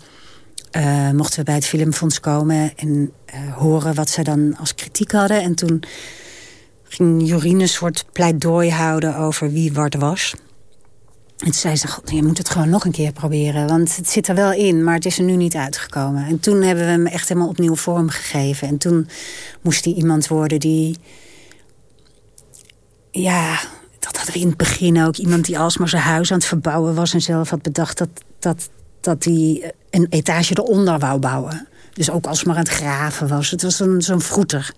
uh, mochten we bij het Filmfonds komen en horen wat ze dan als kritiek hadden. En toen ging Jorine een soort pleidooi houden over wie Wart was. En toen zei ze, je moet het gewoon nog een keer proberen. Want het zit er wel in, maar het is er nu niet uitgekomen. En toen hebben we hem echt helemaal opnieuw vorm gegeven. En toen moest hij iemand worden die... Ja, dat hadden we in het begin ook. Iemand die alsmaar zijn huis aan het verbouwen was... en zelf had bedacht dat, dat, dat hij een etage eronder wou bouwen. Dus ook alsmaar aan het graven was. Het was zo'n zo'n vroeter.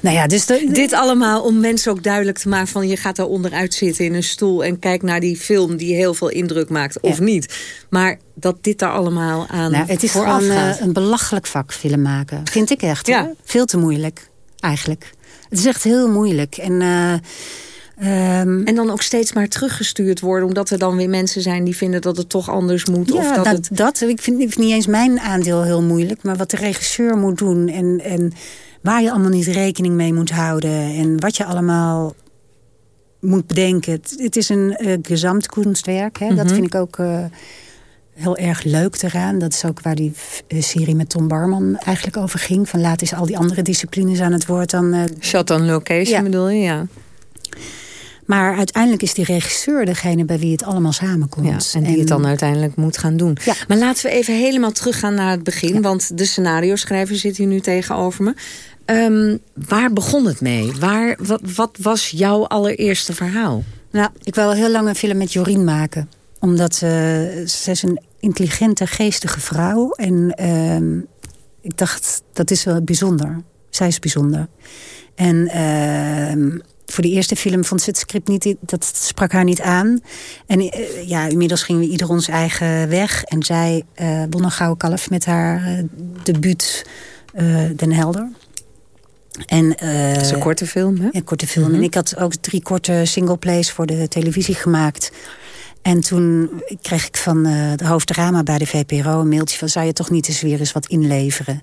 Nou ja, dus dit allemaal om mensen ook duidelijk te maken van je gaat daar onderuit zitten in een stoel en kijk naar die film die heel veel indruk maakt of niet. Maar dat dit daar allemaal aan nou, Het is gewoon uh, een belachelijk vak film maken. Vind ik echt. Ja. Veel te moeilijk eigenlijk. Het is echt heel moeilijk. En, uh, um, en dan ook steeds maar teruggestuurd worden. Omdat er dan weer mensen zijn die vinden dat het toch anders moet. Ja, of dat, dat, het... dat ik, vind, ik vind niet eens mijn aandeel heel moeilijk. Maar wat de regisseur moet doen. En, en waar je allemaal niet rekening mee moet houden. En wat je allemaal moet bedenken. Het, het is een uh, gezamtkunstwerk. Hè? Dat mhm. vind ik ook... Uh, heel erg leuk eraan. Dat is ook waar die eh, serie met Tom Barman eigenlijk over ging. Van laat eens al die andere disciplines aan het woord dan... Uh, Shot on location ja. bedoel je, ja. Maar uiteindelijk is die regisseur degene bij wie het allemaal samenkomt. Ja, en die het dan uiteindelijk moet gaan doen. Ja. Maar laten we even helemaal teruggaan naar het begin. Want de scenario schrijver zit hier nu tegenover me. Um, waar begon het mee? Waar, wat, wat was jouw allereerste verhaal? Nou, ik wil heel lang een film met Jorien maken. Omdat uh, ze is een intelligente, geestige vrouw. En uh, ik dacht, dat is wel bijzonder. Zij is bijzonder. En uh, voor die eerste film vond ze het script niet, dat sprak haar niet aan. En uh, ja, inmiddels gingen we ieder ons eigen weg. En zij uh, won een gouden kalf met haar uh, debuut Den Helder. En, dat is een korte film, hè? Een korte film. Mm -hmm. En ik had ook drie korte singleplays voor de televisie gemaakt. En toen kreeg ik van uh, de hoofddrama bij de VPRO een mailtje van... zou je toch niet eens weer eens wat inleveren?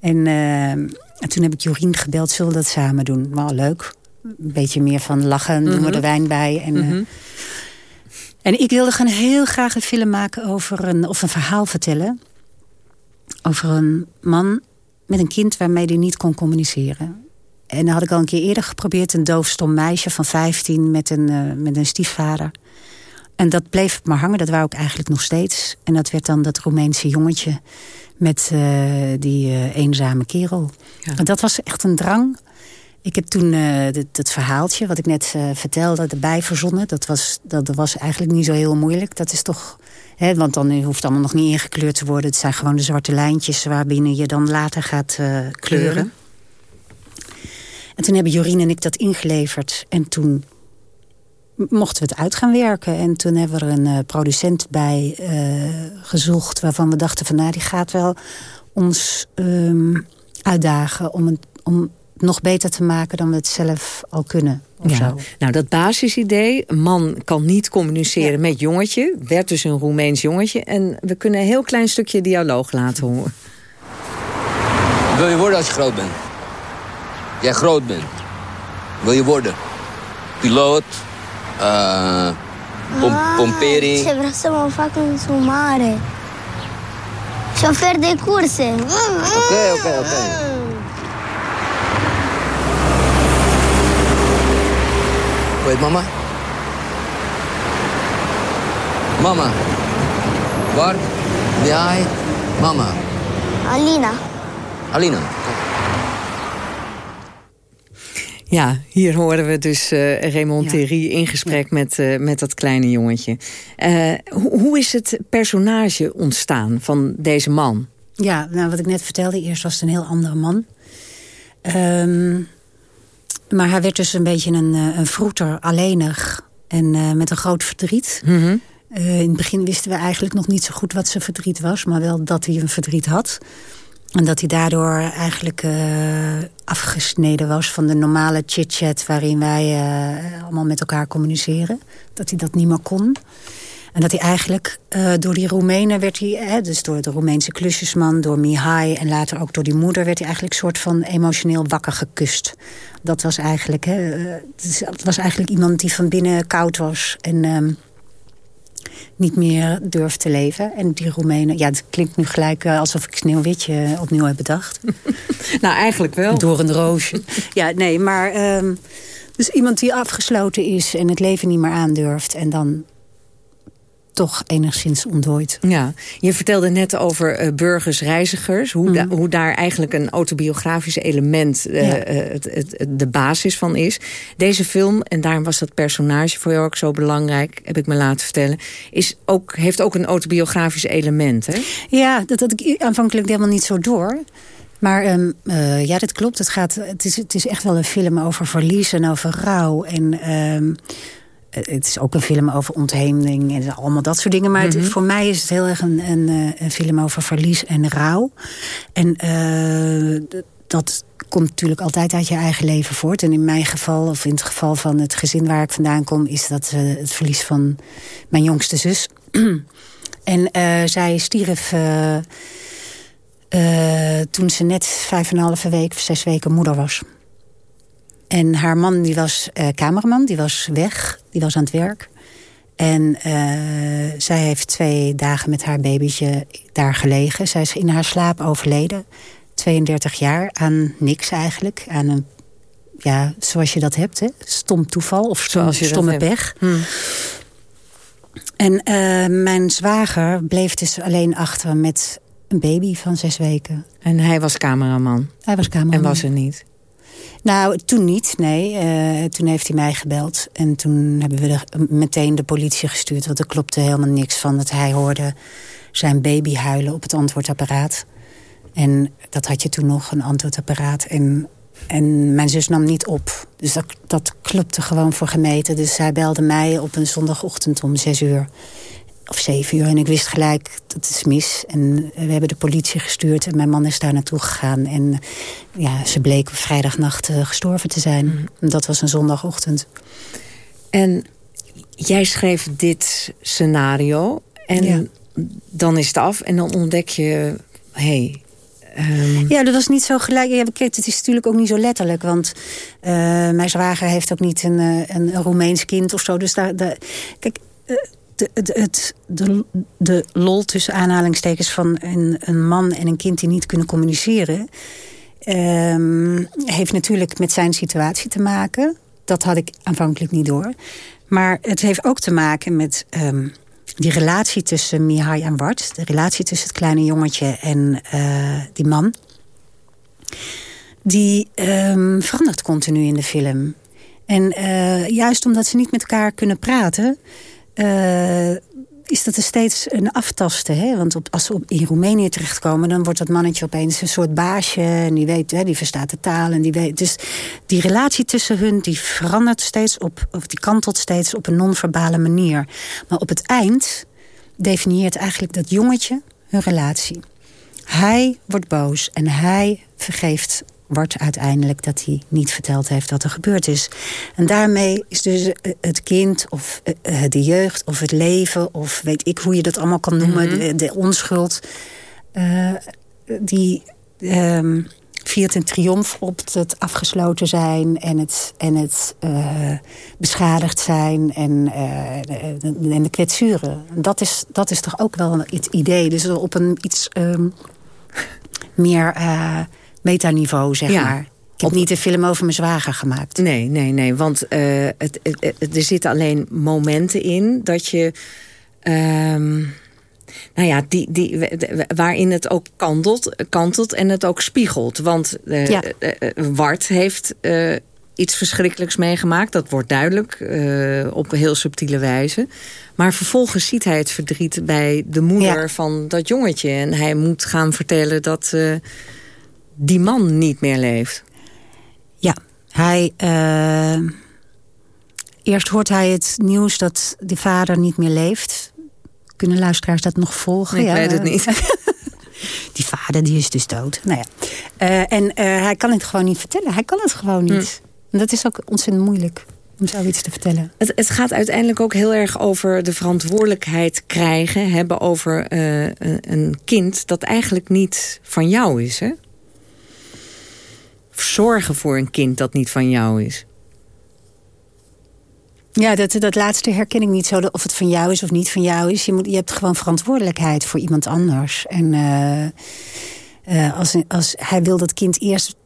En, uh, en toen heb ik Jorien gebeld, zullen we dat samen doen? Maar leuk. Een beetje meer van lachen, doen we mhm. er wijn bij. En, mm -hmm. en ik wilde gewoon heel graag een film maken over een... of een verhaal vertellen... over een man met een kind waarmee hij niet kon communiceren. En dat had ik al een keer eerder geprobeerd. Een doofstom meisje van 15 met een, uh, met een stiefvader... En dat bleef maar hangen, dat wou ik eigenlijk nog steeds. En dat werd dan dat Roemeense jongetje met uh, die uh, eenzame kerel. Ja. En dat was echt een drang. Ik heb toen uh, het verhaaltje wat ik net vertelde erbij verzonnen. Dat was, dat was eigenlijk niet zo heel moeilijk. Dat is toch... Hè, want dan hoeft het allemaal nog niet ingekleurd te worden. Het zijn gewoon de zwarte lijntjes waarbinnen je dan later gaat kleuren. kleuren. En toen hebben Jorien en ik dat ingeleverd. En toen mochten we het uit gaan werken. En toen hebben we er een uh, producent bij uh, gezocht... waarvan we dachten van nou, die gaat wel ons um, uitdagen... om het, om nog beter te maken dan we het zelf al kunnen. Of ja. zo. Nou, dat basisidee, man kan niet communiceren ja. met jongetje... werd dus een Roemeens jongetje. En we kunnen een heel klein stukje dialoog laten horen. Wil je worden als je groot bent? Jij groot bent. Wil je worden? Piloot, uh, pom ah, pomperi. Ce vreau să mă fac în sumare. Șofer de curse. Ok, ok, ok. Wait, mama? Mama. Waar? Wie ai? Mama. Alina. Alina. Ja, hier horen we dus uh, Raymond ja. Thierry in gesprek ja. met, uh, met dat kleine jongetje. Uh, ho hoe is het personage ontstaan van deze man? Ja, nou wat ik net vertelde, eerst was het een heel andere man. Um, maar hij werd dus een beetje een, een vroeter, alleenig en met een groot verdriet. Mm -hmm. in het begin wisten we eigenlijk nog niet zo goed wat zijn verdriet was... maar wel dat hij een verdriet had... En dat hij daardoor eigenlijk uh, afgesneden was van de normale chit-chat... waarin wij uh, allemaal met elkaar communiceren. Dat hij dat niet meer kon. En dat hij eigenlijk uh, door die Roemenen werd hij... dus door de Roemeense klusjesman, door Mihai... en later ook door die moeder werd hij eigenlijk soort van emotioneel wakker gekust. Dat was eigenlijk... Hè, het was eigenlijk iemand die van binnen koud was... en um, niet meer durft te leven. En die Roemenen, ja, het klinkt nu gelijk uh, alsof ik Sneeuwwitje opnieuw heb bedacht. nou, eigenlijk wel. Door een roosje. ja, nee, maar... Um, dus iemand die afgesloten is en het leven niet meer aandurft... en dan toch enigszins ontdooid. Ja, je vertelde net over uh, burgers, reizigers. Hoe, mm. da hoe daar eigenlijk een autobiografisch element uh, ja. uh, het, het, de basis van is. Deze film, en daarom was dat personage voor jou ook zo belangrijk... heb ik me laten vertellen, is ook, heeft ook een autobiografisch element. Hè? Ja, dat had ik aanvankelijk helemaal niet zo door. Maar um, uh, ja, dat klopt. Het, gaat, het, is, het is echt wel een film over verlies en over rouw. En um, het is ook een film over ontheemding en allemaal dat soort dingen. Maar het, voor mij is het heel erg een, een, een film over verlies en rouw. En uh, dat komt natuurlijk altijd uit je eigen leven voort. En in mijn geval, of in het geval van het gezin waar ik vandaan kom... is dat uh, het verlies van mijn jongste zus. en uh, zij stierf... Toen ze net vijf en een halve week, zes weken moeder was. En haar man die was cameraman, die was weg, die was aan het werk. En zij heeft twee dagen met haar babytje daar gelegen. Zij is in haar slaap overleden. 32 jaar aan niks eigenlijk. Aan een, ja, zoals je dat hebt, hè? stom toeval of stom, stomme pech. Hmm. En uh, mijn zwager bleef dus alleen achter met een baby van zes weken. En hij was cameraman? Hij was cameraman. En was er niet? Nou, toen niet, nee. Uh, toen heeft hij mij gebeld. En toen hebben we meteen de politie gestuurd. Want er klopte helemaal niks van dat hij hoorde zijn baby huilen op het antwoordapparaat. En dat had je toen nog, een antwoordapparaat. En, en mijn zus nam niet op. Dus dat, dat klopte gewoon voor gemeten. Dus zij belde mij op een zondagochtend om zes uur. Of zeven uur. En ik wist gelijk, dat is mis. En we hebben de politie gestuurd. En mijn man is daar naartoe gegaan. En ja, ze bleek vrijdagnacht uh, gestorven te zijn. Mm. Dat was een zondagochtend. En jij schreef dit scenario. En ja. dan is het af. En dan ontdek je... hey, Um... Ja, dat was niet zo gelijk. Ja, het is natuurlijk ook niet zo letterlijk. Want uh, mijn zwager heeft ook niet een, een, een Roemeens kind of zo. Dus daar, daar kijk, uh, de, het, de, de lol tussen aanhalingstekens van een, een man en een kind die niet kunnen communiceren... Um, heeft natuurlijk met zijn situatie te maken. Dat had ik aanvankelijk niet door. Maar het heeft ook te maken met... Um, die relatie tussen Mihai en Wart... de relatie tussen het kleine jongetje en uh, die man... die um, verandert continu in de film. En uh, juist omdat ze niet met elkaar kunnen praten... Uh, is dat er steeds een aftasten. Hè? Want op, als ze op, in Roemenië terechtkomen... dan wordt dat mannetje opeens een soort baasje. En die, weet, hè, die verstaat de taal. En die weet, dus die relatie tussen hun die verandert steeds op... of die kantelt steeds op een non-verbale manier. Maar op het eind definieert eigenlijk dat jongetje hun relatie. Hij wordt boos en hij vergeeft wordt uiteindelijk dat hij niet verteld heeft wat er gebeurd is. En daarmee is dus het kind of de jeugd of het leven... of weet ik hoe je dat allemaal kan noemen, de, de, onschuld... Uh, die um, viert een triomf op het afgesloten zijn... en het, en het uh, beschadigd zijn en, uh, en de kwetsuren. Dat is, dat is toch ook wel het idee. Dus op een iets um, meer metaniveau, zeg ja. maar. Ik heb niet een film over mijn zwager gemaakt. Nee, nee, nee. Want uh, het, het, het, er zitten alleen momenten in dat je... Um, nou ja, die, die, waarin het ook kantelt, kantelt en het ook spiegelt. Want uh, ja. uh, Wart heeft iets verschrikkelijks meegemaakt. Dat wordt duidelijk, op een heel subtiele wijze. Maar vervolgens ziet hij het verdriet bij de moeder ja. van dat jongetje. En hij moet gaan vertellen dat die man niet meer leeft. Ja, hij... Uh, eerst hoort hij het nieuws dat de vader niet meer leeft. Kunnen luisteraars dat nog volgen? Ik ja, weet het niet. die vader die is dus dood. Nou ja. Uh, en uh, hij kan het gewoon niet vertellen. Hij kan het gewoon niet. Hm. En dat is ook ontzettend moeilijk om zoiets te vertellen. Het, het, gaat uiteindelijk ook heel erg over de verantwoordelijkheid krijgen... hebben over uh, een kind dat eigenlijk niet van jou is, hè? Zorgen voor een kind dat niet van jou is? Ja, dat, dat laatste herken ik niet zo. Of het van jou is of niet van jou is. Je, moet, je hebt gewoon verantwoordelijkheid voor iemand anders. En uh, uh, als, als hij wil dat kind eerst...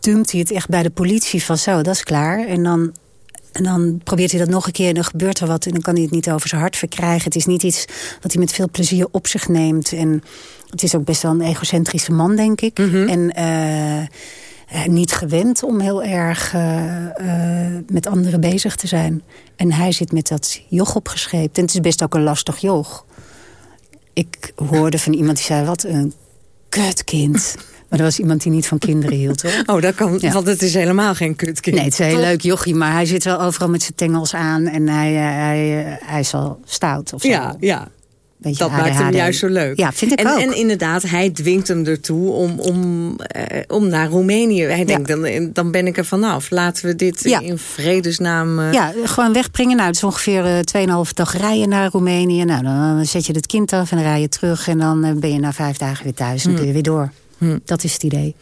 dumpt hij het echt bij de politie van zo, dat is klaar. En dan, en dan probeert hij dat nog een keer en dan gebeurt er wat... en dan kan hij het niet over zijn hart verkrijgen. Het is niet iets wat hij met veel plezier op zich neemt. En het is ook best wel een egocentrische man, denk ik. Mm -hmm. En... Uh, uh, niet gewend om heel erg uh, uh, met anderen bezig te zijn. En hij zit met dat joch opgescheept. En het is best ook een lastig joch. Ik hoorde van iemand die zei, wat een kutkind. Maar er was iemand die niet van kinderen hield, hoor. Oh, dat kan, want het is helemaal geen kutkind. Nee, het is een heel leuk jochie, maar hij zit wel overal met zijn tengels aan. En hij, eh, hij, eh, hij is al stout of zo. Ja, ja. Beetje Dat maakt hem juist zo leuk. Ja, vind ik en, ook. En inderdaad, hij dwingt hem ertoe om, om, eh, om naar Roemenië. Hij denkt, dan, dan ben ik er vanaf. Laten we dit Ja. in vredesnaam... eh, Ja, gewoon wegbrengen. Nou, het is ongeveer eh, 2,5 dag rijden naar Roemenië. Nou, dan zet je het kind af en dan rij je terug. En dan ben je na vijf dagen weer thuis. En Hmm. kun je weer door. Dat is het idee.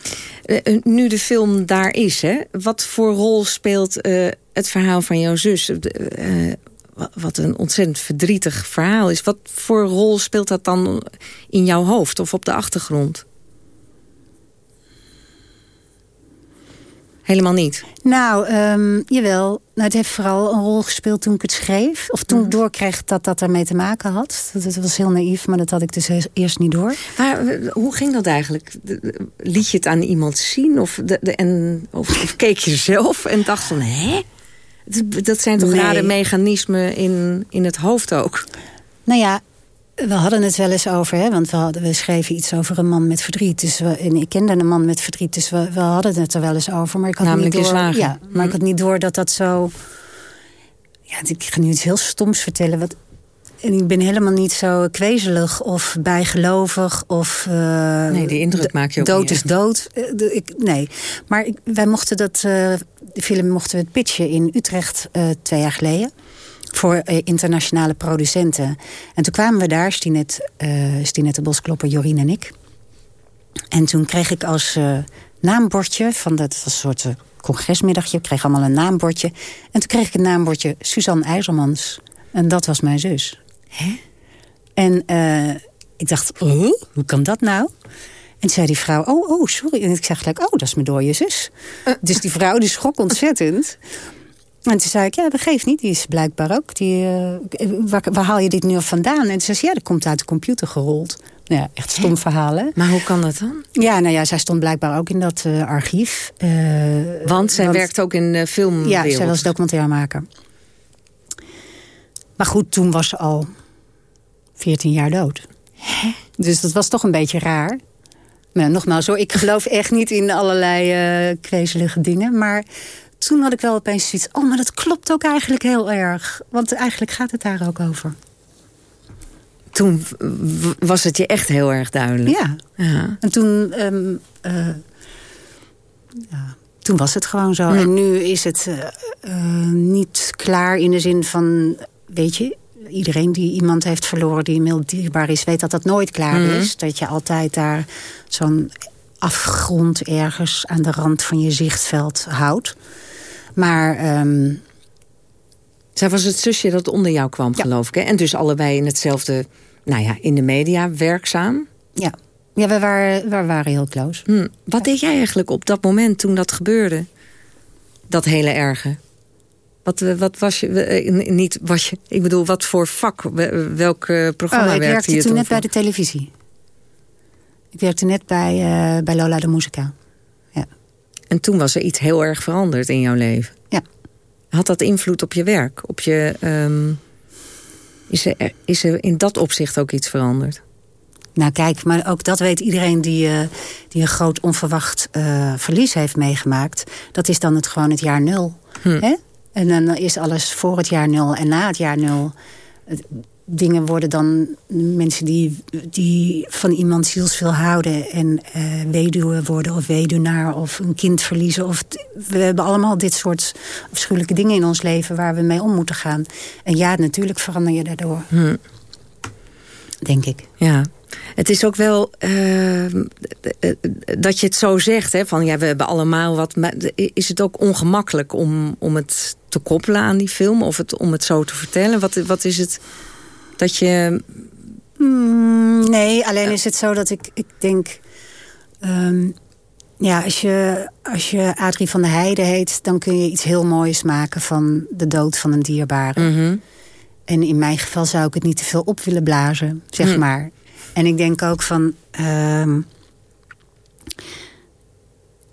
Eh, eh, nu de film daar is, hè, wat voor rol speelt eh, het verhaal van jouw zus? Wa- wat een ontzettend verdrietig verhaal is. Wat voor rol speelt dat dan in jouw hoofd of op de achtergrond? Helemaal niet. Nou, ehm, jawel. Nou, het heeft vooral een rol gespeeld toen ik het schreef. Of toen ik doorkreeg dat dat ermee te maken had. Dat, het was heel naïef, maar dat had ik dus eerst niet door. Maar eh, hoe ging dat eigenlijk? Liet je het aan iemand zien? Of, de, de- en, of, of keek je zelf en dacht van, hè? Dat- Dat zijn toch Nee. rare mechanismen in, in het hoofd ook? Nou ja, we hadden het wel eens over, hè, want we, hadden, we schreven iets over een man met verdriet. Dus we, en ik kende een man met verdriet, dus we, we hadden het er wel eens over. Maar ik had Namelijk niet door. Ja, maar ik had niet door dat dat zo... Ja, ik ga nu iets heel stoms vertellen. Wat, en ik ben helemaal niet zo kwezelig of bijgelovig of... eh, Nee, die indruk maak je ook Dood niet is dood. Eh, ik, nee, maar ik, wij mochten dat... eh, de film mochten we het pitchen in Utrecht twee jaar geleden voor eh, internationale producenten. En toen kwamen we daar, Stinet, eh Stinette Bosklopper, Jorien en ik. En toen kreeg ik als eh, naambordje, van dat was een soort congresmiddagje... ik kreeg allemaal een naambordje. En toen kreeg ik het naambordje Suzanne IJzermans. En dat was mijn zus. Hè? En ik dacht, huh? hoe kan dat nou? En toen zei die vrouw, oh, oh, sorry. En ik zeg gelijk, oh, dat is mijn dode zus. Dus die vrouw die schrok ontzettend. En toen zei ik, ja, dat geeft niet. Die is blijkbaar ook. Die, eh, waar, waar haal je dit nu vandaan? En toen zei ze, ja, dat komt uit de computer gerold. Nou ja, echt stom verhaal, hè? Maar hoe kan dat dan? Ja, nou ja, zij stond blijkbaar ook in dat eh, archief. Eh, Want zij werkt ook in de filmwereld. Ja, zij was documentairemaker. Maar goed, toen was ze al 14 jaar dood. Dus dat was toch een beetje raar. Maar nogmaals, hoor, ik geloof echt niet in allerlei kwezelige dingen. Maar toen had ik wel opeens zoiets... oh, maar dat klopt ook eigenlijk heel erg. Want eigenlijk gaat het daar ook over. Toen was het je echt heel erg duidelijk. Ja. Ja. En toen... ehm, eh, ja, toen was het gewoon zo. Ja. En nu is het eh, eh, niet klaar in de zin van... weet je, iedereen die iemand heeft verloren die heel dierbaar is... weet dat dat nooit klaar Mhm. is. Dat je altijd daar zo'n afgrond ergens aan de rand van je zichtveld houdt. Maar... ehm, Zij was het zusje dat onder jou kwam, geloof ik. Hè? En dus allebei in hetzelfde, nou ja, in de media werkzaam. Ja, ja we, waren, we waren heel close. Hm. Wat deed jij eigenlijk op dat moment toen dat gebeurde? Dat hele erge. Wat, eh, wat was je, eh, n- niet was je, ik bedoel, wat voor vak, we- welk eh, programma oh, ik werkte werkte je toen toen net bij de televisie. Ik werkte net bij, eh, bij Lola de Musica. En toen was er iets heel erg veranderd in jouw leven. Ja. Had dat invloed op je werk? Op je, ehm, is, er, is er in dat opzicht ook iets veranderd? Nou kijk, maar ook dat weet iedereen die, eh, die een groot onverwacht eh, verlies heeft meegemaakt. Dat is dan het, gewoon het jaar nul. Hm. Hè? En dan is alles voor het jaar nul en na het jaar nul. Dingen worden dan mensen die, die van iemand zielsveel houden... en eh, weduwe worden of weduwnaar of een kind verliezen. Of we hebben allemaal dit soort afschuwelijke dingen in ons leven... waar we mee om moeten gaan. En ja, natuurlijk verander je daardoor. Hm. Denk ik. Ja. Het is ook wel eh, dat je het zo zegt, hè, van ja, we hebben allemaal wat. Maar is het ook ongemakkelijk om, om het te koppelen aan die film of het, om het zo te vertellen? Wat, wat is het dat je. Mm, nee, alleen is het zo dat ik, ik denk... ehm, ja, als je, als je Adrie van der Heijden heet... dan kun je iets heel moois maken van de dood van een dierbare. Mhm. En in mijn geval zou ik het niet te veel op willen blazen, zeg Hm. maar. En ik denk ook van... ehm,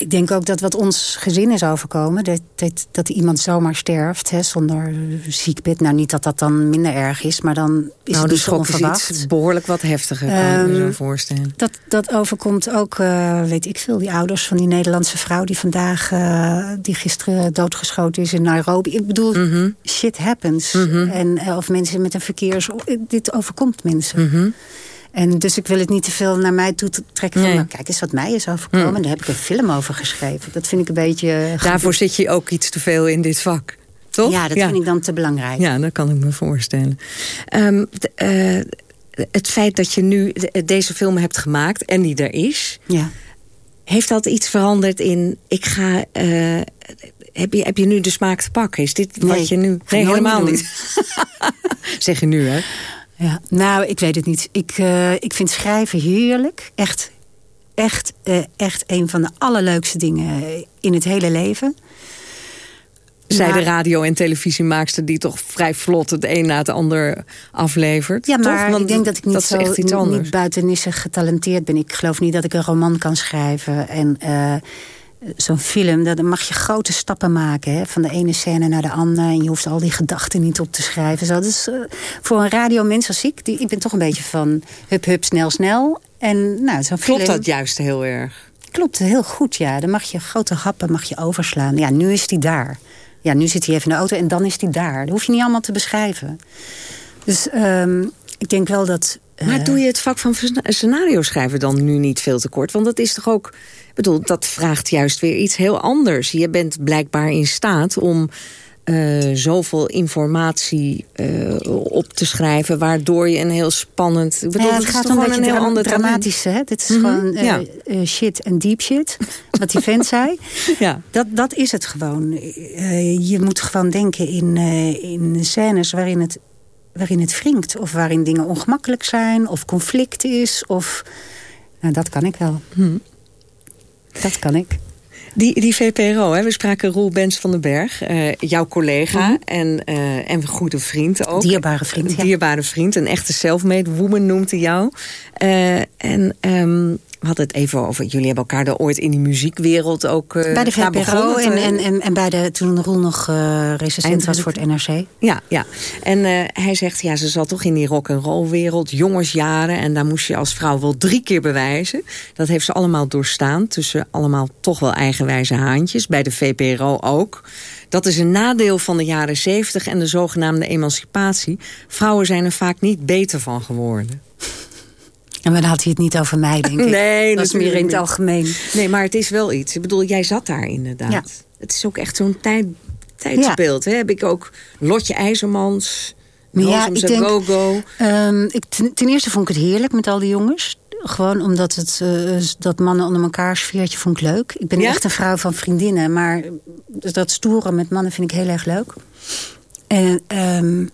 ik denk ook dat wat ons gezin is overkomen... dat, dat, dat iemand zomaar sterft hè, zonder ziekbed. Nou, niet dat dat dan minder erg is, maar dan is nou, het zo is onverwacht. iets behoorlijk wat heftiger, kan ik me Ehm, zo voorstellen. Dat, dat overkomt ook, eh, weet ik veel, die ouders van die Nederlandse vrouw... die vandaag, eh, die gisteren doodgeschoten is in Nairobi. Ik bedoel, Mhm. shit happens. En, eh, of mensen met een verkeers... Dit overkomt mensen. Mhm. En dus ik wil het niet te veel naar mij toe trekken. Van, Nee. nou, kijk eens wat mij is overkomen. Mm. Daar heb ik een film over geschreven. Dat vind ik een beetje... eh, Daarvoor zit je ook iets te veel in dit vak. Toch? Ja, dat vind ik dan te belangrijk. Ja, dat kan ik me voorstellen. Ehm, eh, het feit dat je nu de- deze film hebt gemaakt en die er is... Ja. heeft dat iets veranderd in... ik ga... eh, heb, je, heb je nu de smaak te pakken? Is dit Nee, wat je nu... Nee, helemaal niet. zeg je nu, hè? Ja, nou, ik weet het niet. Ik, eh, ik vind schrijven heerlijk. Echt, echt, eh, echt een van de allerleukste dingen in het hele leven. Zij Maar- de radio- en televisiemaakster die toch vrij vlot het een na het ander aflevert. Ja, toch? maar Want ik denk dat ik niet dat zo echt iets anders. niet buitennissig getalenteerd ben. Ik geloof niet dat ik een roman kan schrijven. En eh, zo'n film, daar mag je grote stappen maken. Hè? Van de ene scène naar de andere. En je hoeft al die gedachten niet op te schrijven. Zo, dus eh, voor een radiomens als ik, die, ik ben toch een beetje van hup, hup, snel, snel. En nou, Klopt film... dat juist heel erg? Klopt, heel goed, ja. Dan mag je grote happen mag je overslaan. Ja, nu is die daar. Ja, nu zit hij even in de auto en dan is hij daar. Dat hoef je niet allemaal te beschrijven. Dus ehm, ik denk wel dat... eh, Maar doe je het vak van scenario schrijven dan nu niet veel te kort? Want dat is toch ook... Ik bedoel, dat vraagt juist weer iets heel anders. Je bent blijkbaar in staat om eh, zoveel informatie eh, op te schrijven... waardoor je een heel spannend... Ik bedoel, ja, dat het gaat om een een heel ander dramatische. Hè? Dit is Mhm, gewoon eh, ja. shit en deep shit. Wat die vent zei. Ja. Dat, dat is het gewoon. Je moet gewoon denken in, in scènes waarin het, waarin het wringt. Of waarin dingen ongemakkelijk zijn. Of conflict is. Of... Nou, dat kan ik wel. Hm. Dat kan ik. Die, die VPRO, hè, we spraken Roel Bens van den Berg, eh, jouw collega Mhm. en, eh, en goede vriend ook. Dierbare vriend, ja. dierbare vriend, een echte self-made woman noemt hij jou. Eh, en ehm, we hadden het even over, jullie hebben elkaar er ooit in die muziekwereld ook eh, bij de daar VPRO en, te- en, en, en bij de, toen Roel nog eh recensent was voor het NRC. Ja, ja. En eh, hij zegt, ja, ze zat toch in die rock-and-roll wereld, jongensjaren. En daar moest je als vrouw wel drie keer bewijzen. Dat heeft ze allemaal doorstaan. Tussen allemaal toch wel eigenwijze haantjes. Bij de VPRO ook. Dat is een nadeel van de jaren zeventig en de zogenaamde emancipatie. Vrouwen zijn er vaak niet beter van geworden. En dan had hij het niet over mij, denk ik. Nee, dat is meer in het algemeen. Nee, maar het is wel iets. Ik bedoel, jij zat daar inderdaad. Ja. Het is ook echt zo'n tijd, tijdsbeeld. Hè? Heb ik ook Lotje IJzermans, ja, ik denk, Go-Go. ehm, ik, ten, ten eerste vond ik het heerlijk met al die jongens. Gewoon omdat het, eh, dat mannen onder elkaar sfeertje vond ik leuk. Ik ben Ja? echt een vrouw van vriendinnen. Maar dat stoeren met mannen vind ik heel erg leuk. En, ehm,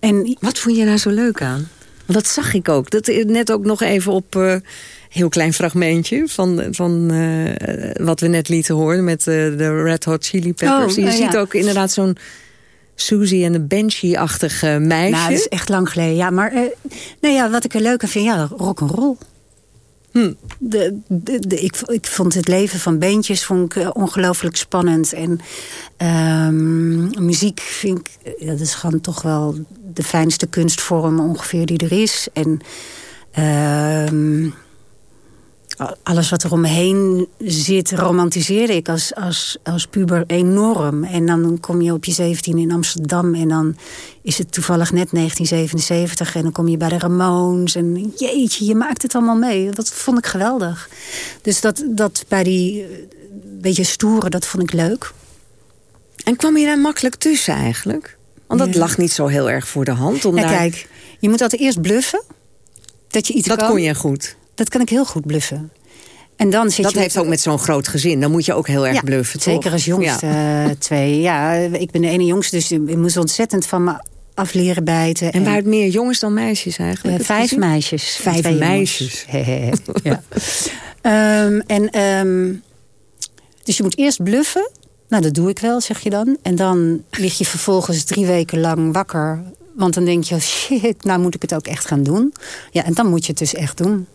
en Wat vond je daar zo leuk aan? Dat zag ik ook. Dat eh, net ook nog even op eh heel klein fragmentje van, van eh, wat we net lieten horen met de Red Hot Chili Peppers. Oh, je eh, ziet ja. ook inderdaad zo'n Susie en de Banshee-achtig meisje. Nou, dat is echt lang geleden. Ja, maar nou ja, wat ik er leuk aan vind, ja, rock'n'roll. Hm. De, ik, ik vond het leven van beentjes vond ik, eh, ongelooflijk spannend. En ehm, muziek vind ik, eh, dat is gewoon toch wel de fijnste kunstvorm ongeveer die er is. En ehm, alles wat er omheen zit, romantiseerde ik als, als, als puber enorm. En dan kom je op je 17 in Amsterdam en dan is het toevallig net 1977. En dan kom je bij de Ramones en jeetje, je maakt het allemaal mee. Dat vond ik geweldig. Dus dat, dat bij die eh, beetje stoere, dat vond ik leuk. En kwam je daar makkelijk tussen eigenlijk? Want dat Ja. lag niet zo heel erg voor de hand. Om Ja, daar... kijk, je moet altijd eerst bluffen. Dat je iets Dat kan. kon je goed. Dat kan ik heel goed bluffen. En dan zit Dat je heeft ook met zo'n groot gezin. Dan moet je ook heel erg ja, bluffen, toch? Zeker als jongste Ja. eh, twee. Ja, ik ben de ene jongste, dus ik moest ontzettend van me af leren bijten. En waren het meer jongens dan meisjes eigenlijk? Eh, vijf meisjes. Vijf Twee meisjes. ja. Ehm, en, ehm, dus je moet eerst bluffen. Nou, dat doe ik wel, zeg je dan. En dan lig je vervolgens drie weken lang wakker. Want dan denk je, shit, nou moet ik het ook echt gaan doen. Ja, en dan moet je het dus echt doen.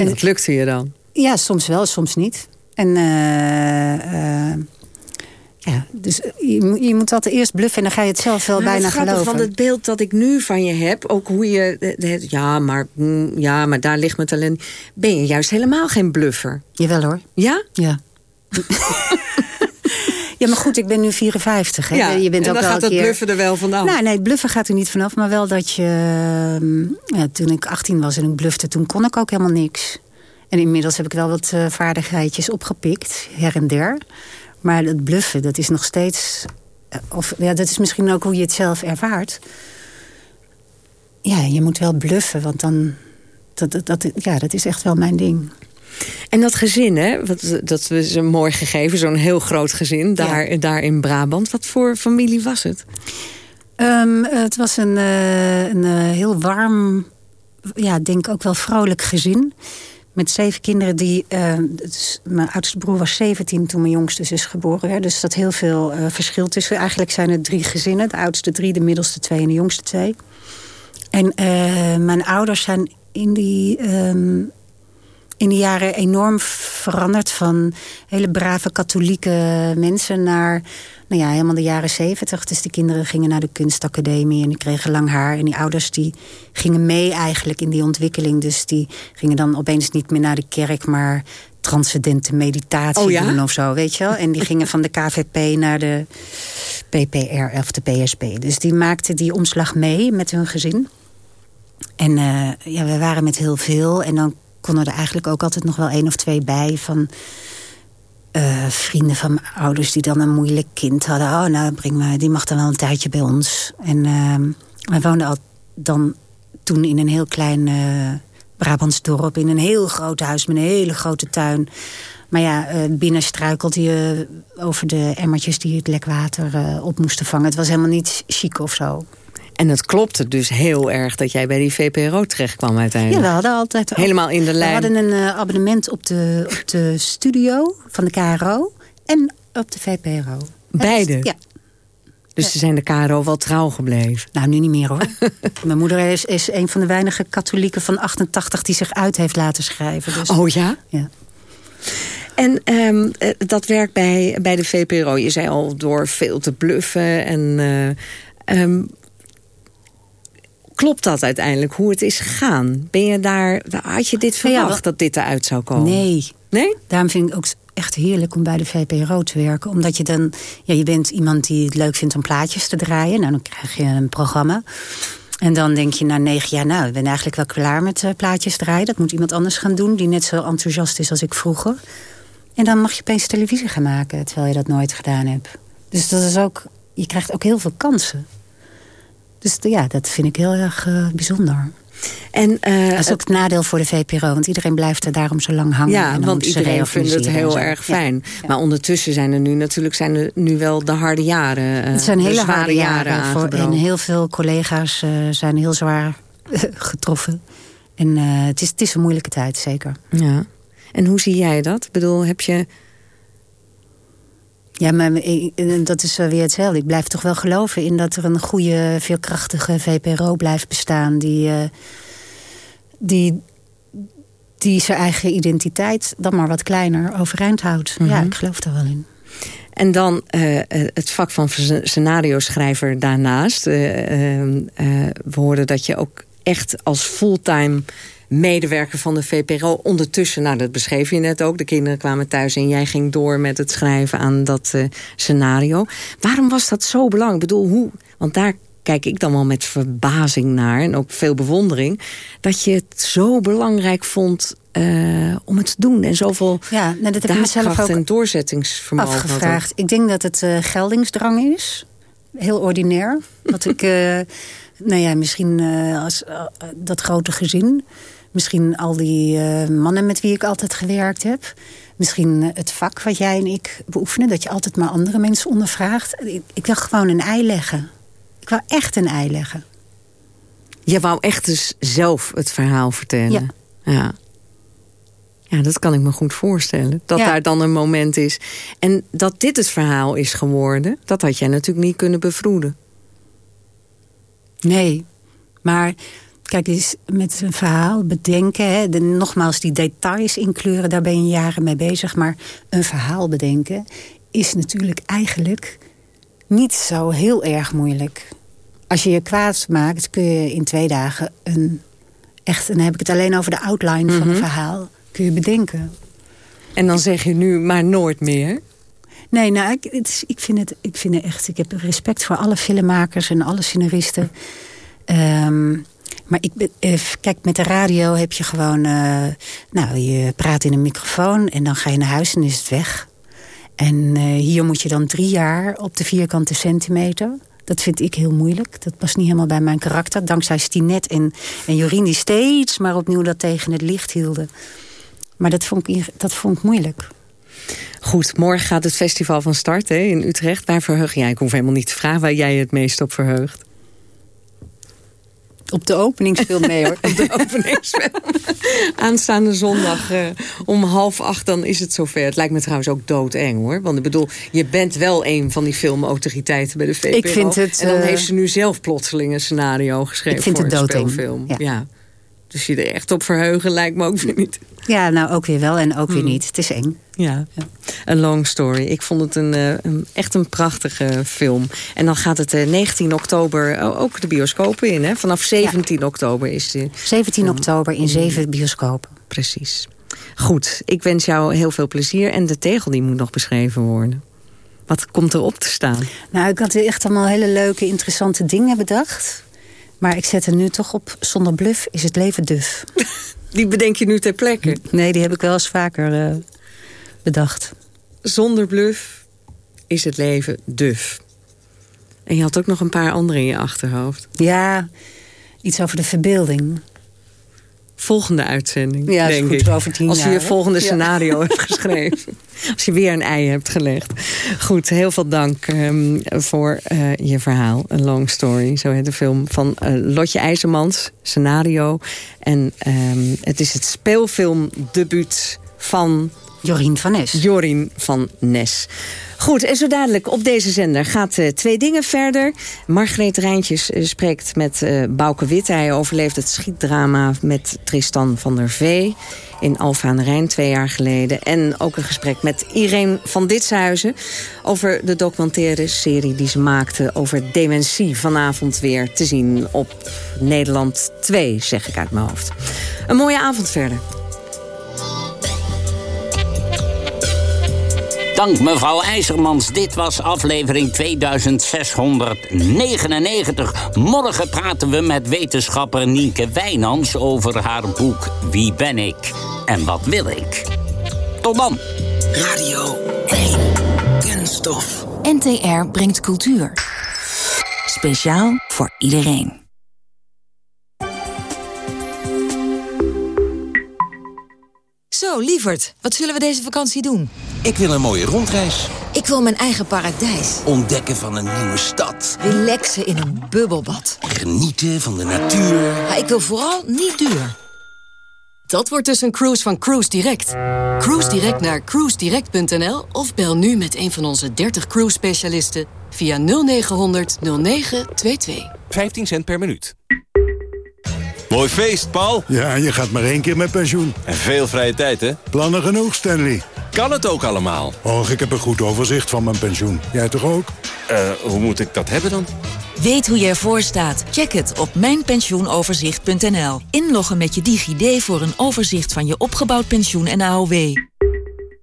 En dat lukte je dan? Ja, soms wel, soms niet. En eh, eh, ja, dus je, moet- je moet altijd eerst bluffen en dan ga je het zelf wel Maar bijna geloven. van het beeld dat ik nu van je heb, ook hoe je... de- de- ja, maar, mm, ja, maar daar ligt mijn talent. Ben je juist helemaal geen bluffer. Jawel hoor. Ja? Ja. ja, maar goed, ik ben nu 54. Hè? Ja, je bent en ook dan gaat het keer... bluffen er wel vanaf. Nou, nee, het bluffen gaat er niet vanaf. Maar wel dat je... ehm, Ja, toen ik 18 was en ik blufte, toen kon ik ook helemaal niks. En inmiddels heb ik wel wat eh, vaardigheidjes opgepikt, her en der. Maar het bluffen, dat is nog steeds... eh, Of ja, dat is misschien ook hoe je het zelf ervaart. Ja, je moet wel bluffen, want dan... Dat, dat, dat, ja, dat is echt wel mijn ding. En dat gezin, hè, wat, dat is een mooi gegeven, zo'n heel groot gezin daar, daar in Brabant. Wat voor familie was het? Ehm, het was een, eh, een eh, heel warm, ja, ik denk ook wel vrolijk gezin. Met zeven kinderen die... eh, is- mijn oudste broer was 17 toen mijn jongste zus geboren werd. Dus zat heel veel eh, verschil tussen. Eigenlijk zijn het drie gezinnen. De oudste drie, de middelste twee en de jongste twee. En mijn ouders zijn in die... ehm, in die jaren enorm veranderd van hele brave katholieke mensen naar nou ja, helemaal de jaren zeventig. Dus die kinderen gingen naar de kunstacademie en die kregen lang haar. En die ouders die gingen mee eigenlijk in die ontwikkeling. Dus die gingen dan opeens niet meer naar de kerk, maar transcendente meditatie Oh ja? doen of zo, weet je wel. En die gingen van de KVP naar de PPR of de PSP. Dus die maakten die omslag mee met hun gezin. En eh, ja, we waren met heel veel. En dan konden er eigenlijk ook altijd nog wel één of twee bij van eh, vrienden van mijn ouders die dan een moeilijk kind hadden. Oh, nou, breng maar, die mag dan wel een tijdje bij ons. En ehm wij woonden al dan toen in een heel klein eh Brabants dorp, in een heel groot huis met een hele grote tuin. Maar ja, eh, binnen struikelde je over de emmertjes die het lekwater op moesten vangen. Het was helemaal niet chic of zo. En het klopte dus heel erg dat jij bij die VPRO terecht kwam uiteindelijk. Ja, we hadden altijd... Helemaal in de We lijn. hadden een eh, abonnement op de, op de studio van de KRO en op de VPRO. Beide? Ja. Dus ze zijn de KRO wel trouw gebleven. Nou, nu niet meer hoor. Mijn moeder is, is een van de weinige katholieken van 88 die zich uit heeft laten schrijven. Dus, Oh ja? Ja. En ehm, eh, dat werk bij, bij de VPRO, je zei al door veel te bluffen. En, eh, ehm, klopt dat uiteindelijk, hoe het is gegaan? Ben je daar, had je dit ja, verwacht dat dit eruit zou komen? Nee. Nee? Daarom vind ik ook echt heerlijk om bij de VPRO te werken. Omdat je dan, ja, je bent iemand die het leuk vindt om plaatjes te draaien. Nou, dan krijg je een programma. En dan denk je na negen jaar, nou, ik ben eigenlijk wel klaar met eh, plaatjes draaien. Dat moet iemand anders gaan doen, die net zo enthousiast is als ik vroeger. En dan mag je opeens televisie gaan maken, terwijl je dat nooit gedaan hebt. Dus dat is ook, je krijgt ook heel veel kansen. Dus ja, dat vind ik heel erg eh, bijzonder. En, eh, dat is ook het nadeel voor de VPRO, want iedereen blijft er daarom zo lang hangen. en Ja, dan want iedereen vindt het en heel erg Ja. fijn. Maar ondertussen zijn er nu natuurlijk zijn er nu wel de harde jaren. eh, Het zijn hele harde jaren. voor, en heel veel collega's zijn heel zwaar getroffen. En het, is, het is een moeilijke tijd, zeker. Ja. En hoe zie jij dat? Ik bedoel, heb je... Ja, maar ik- eh, dat is weer hetzelfde. Ik blijf toch wel geloven in dat er een goede, veelkrachtige VPRO blijft bestaan... die, eh, die, die zijn eigen identiteit dan maar wat kleiner overeind houdt. Ja, Mhm. ik geloof daar wel in. En dan eh, het vak van scenario-schrijver daarnaast. Eh, eh, eh, we hoorden dat je ook echt als fulltime medewerker van de VPRO... ondertussen, nou dat beschreef je net ook... de kinderen kwamen thuis en jij ging door met het schrijven aan dat eh, scenario. Waarom was dat zo belangrijk? Ik bedoel, hoe... Want daar kijk ik dan wel met verbazing naar en ook veel bewondering... dat je het zo belangrijk vond eh, om het te doen. En zoveel Ja, nou, dat heb ik mezelf ook en doorzettingsvermogen. afgevraagd. Ik denk dat het eh, geldingsdrang is. Heel ordinair. Dat ik, eh, nou ja, misschien als dat grote gezin. Misschien al die eh, mannen met wie ik altijd gewerkt heb. Misschien eh, het vak wat jij en ik beoefenen. Dat je altijd maar andere mensen ondervraagt. Ik, ik wil gewoon een ei leggen. Ik wou echt een ei leggen. Je wou echt dus zelf het verhaal vertellen. Ja. Ja, ja dat kan ik me goed voorstellen. Dat Ja. daar dan een moment is. En dat dit het verhaal is geworden... dat had jij natuurlijk niet kunnen bevroeden. Nee, maar Kijk, eens met een verhaal bedenken. Hè, de, nogmaals, die details inkleuren, daar ben je jaren mee bezig. Maar een verhaal bedenken is natuurlijk eigenlijk niet zo heel erg moeilijk. Als je je kwaad maakt, kun je in twee dagen een... Echt, en dan heb ik het alleen over de outline van een verhaal... kun je bedenken. En dan zeg je nu maar nooit meer? Nee, nou, ik, het is, ik, vind het, ik vind het echt... Ik heb respect voor alle filmmakers en alle scenaristen. Ehm, maar ik, eh, kijk, met de radio heb je gewoon... eh, nou, je praat in een microfoon en dan ga je naar huis en is het weg. En eh, hier moet je dan drie jaar op de vierkante centimeter. Dat vind ik heel moeilijk. Dat past niet helemaal bij mijn karakter. Dankzij Stinet en, en Jorien die steeds maar opnieuw dat tegen het licht hielden. Maar dat vond ik, dat vond ik moeilijk. Goed, morgen gaat het festival van start hè, in Utrecht. Waar verheug jij? Ik hoef helemaal niet te vragen waar jij het meest op verheugt. Op de openingsfilm mee hoor. Op de openingsfilm. Aanstaande zondag eh, om half acht, dan is het zover. Het lijkt me trouwens ook doodeng hoor. Want ik bedoel, je bent wel een van die filmautoriteiten bij de VPRO. Ik vind het, en dan eh, heeft ze nu zelf plotseling een scenario geschreven Ik vind voor het een doodeng, speelfilm. ja. Ja. Dus je er echt op verheugen lijkt me ook weer niet. Ja, nou ook weer wel en ook weer Hmm. niet. Het is eng. Ja, een long story. Ik vond het een, eh, een, echt een prachtige film. En dan gaat het eh, 19 oktober oh, ook de bioscopen in. Hè? Vanaf 17 oktober is die. 17 oktober in zeven bioscopen. Precies. Goed, ik wens jou heel veel plezier. En de tegel die moet nog beschreven worden. Wat komt erop te staan? Nou, ik had echt allemaal hele leuke, interessante dingen bedacht. Maar ik zet er nu toch op, zonder bluff is het leven duf. Die bedenk je nu ter plekke? Nee, die heb ik wel eens vaker eh, bedacht. Zonder bluff is het leven duf. En je had ook nog een paar andere in je achterhoofd. Ja, iets over de verbeelding. Volgende uitzending, Ja, denk goed, ik. over tien Als je je volgende Ja. scenario hebt geschreven. Als je weer een ei hebt gelegd. Goed, heel veel dank ehm, voor eh, je verhaal. Een long story, zo heet de film van eh, Lotje IJzermans. Scenario. En ehm, het is het speelfilmdebuut van... Jorien van Nes. Jorien van Nes. Goed, en zo dadelijk op deze zender gaat eh, twee dingen verder. Margreet Rijntjes eh, spreekt met eh Bouke Witte. Hij overleeft het schietdrama met Tristan van der Vee... in de Rijn twee jaar geleden. En ook een gesprek met Irene van Ditshuizen... over de documentaire serie die ze maakte over dementie. Vanavond weer te zien op Nederland 2, zeg ik uit mijn hoofd. Een mooie avond verder. Dank mevrouw IJzermans. Dit was aflevering 2699. Morgen praten we met wetenschapper Nienke Wijnands over haar boek Wie ben ik en wat wil ik? Tot dan. Radio 1. Kunststof. NTR brengt cultuur. Speciaal voor iedereen. Zo, lieverd, wat zullen we deze vakantie doen? Ik wil een mooie rondreis. Ik wil mijn eigen paradijs. Ontdekken van een nieuwe stad. Relaxen in een bubbelbad. Genieten van de natuur. Maar ik wil vooral niet duur. Dat wordt dus een cruise van Cruise Direct. Cruise Direct naar cruisedirect.nl of bel nu met een van onze 30 cruise specialisten via 0900 0922. 15 cent per minuut. Mooi feest, Paul. Ja, je gaat maar één keer met pensioen. En veel vrije tijd, hè? Plannen genoeg, Stanley. Kan het ook allemaal? Och, ik heb een goed overzicht van mijn pensioen. Jij toch ook? Eh, hoe moet ik dat hebben dan? Weet hoe je ervoor staat? Check het op mijnpensioenoverzicht.nl. Inloggen met je DigiD voor een overzicht van je opgebouwd pensioen en AOW.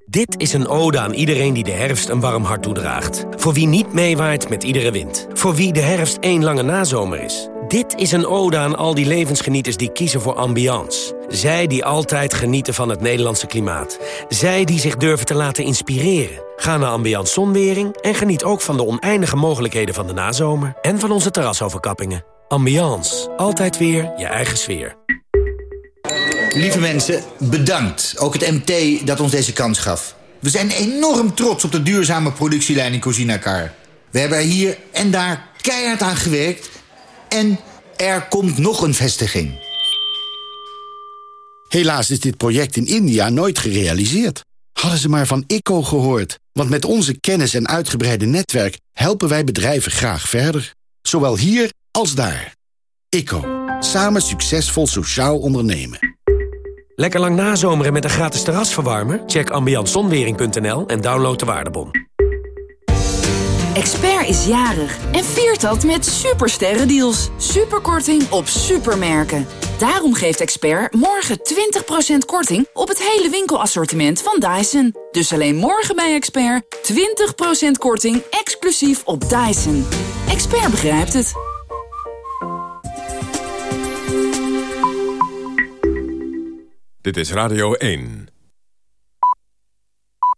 Dit is een ode aan iedereen die de herfst een warm hart toedraagt. Voor wie niet meewaait met iedere wind. Voor wie de herfst één lange nazomer is. Dit is een ode aan al die levensgenieters die kiezen voor ambiance. Zij die altijd genieten van het Nederlandse klimaat. Zij die zich durven te laten inspireren. Ga naar Ambiance Zonwering en geniet ook van de oneindige mogelijkheden van de nazomer... en van onze terrasoverkappingen. Ambiance. Altijd weer je eigen sfeer. Lieve mensen, bedankt. Ook het MT dat ons deze kans gaf. We zijn enorm trots op de duurzame productielijn in Cozinacar. We hebben er hier en daar keihard aan gewerkt. En er komt nog een vestiging. Helaas is dit project in India nooit gerealiseerd. Hadden ze maar van ICO gehoord. Want met onze kennis en uitgebreide netwerk... helpen wij bedrijven graag verder. Zowel hier als daar. ICO. Samen succesvol sociaal ondernemen. Lekker lang nazomeren met een gratis terrasverwarmer? Check ambiantzonwering.nl en download de waardebon. Expert is jarig en viert dat met supersterrendeals. Superkorting op supermerken. Daarom geeft Expert morgen 20% korting op het hele winkelassortiment van Dyson. Dus alleen morgen bij Expert 20% korting exclusief op Dyson. Expert begrijpt het. Dit is Radio 1.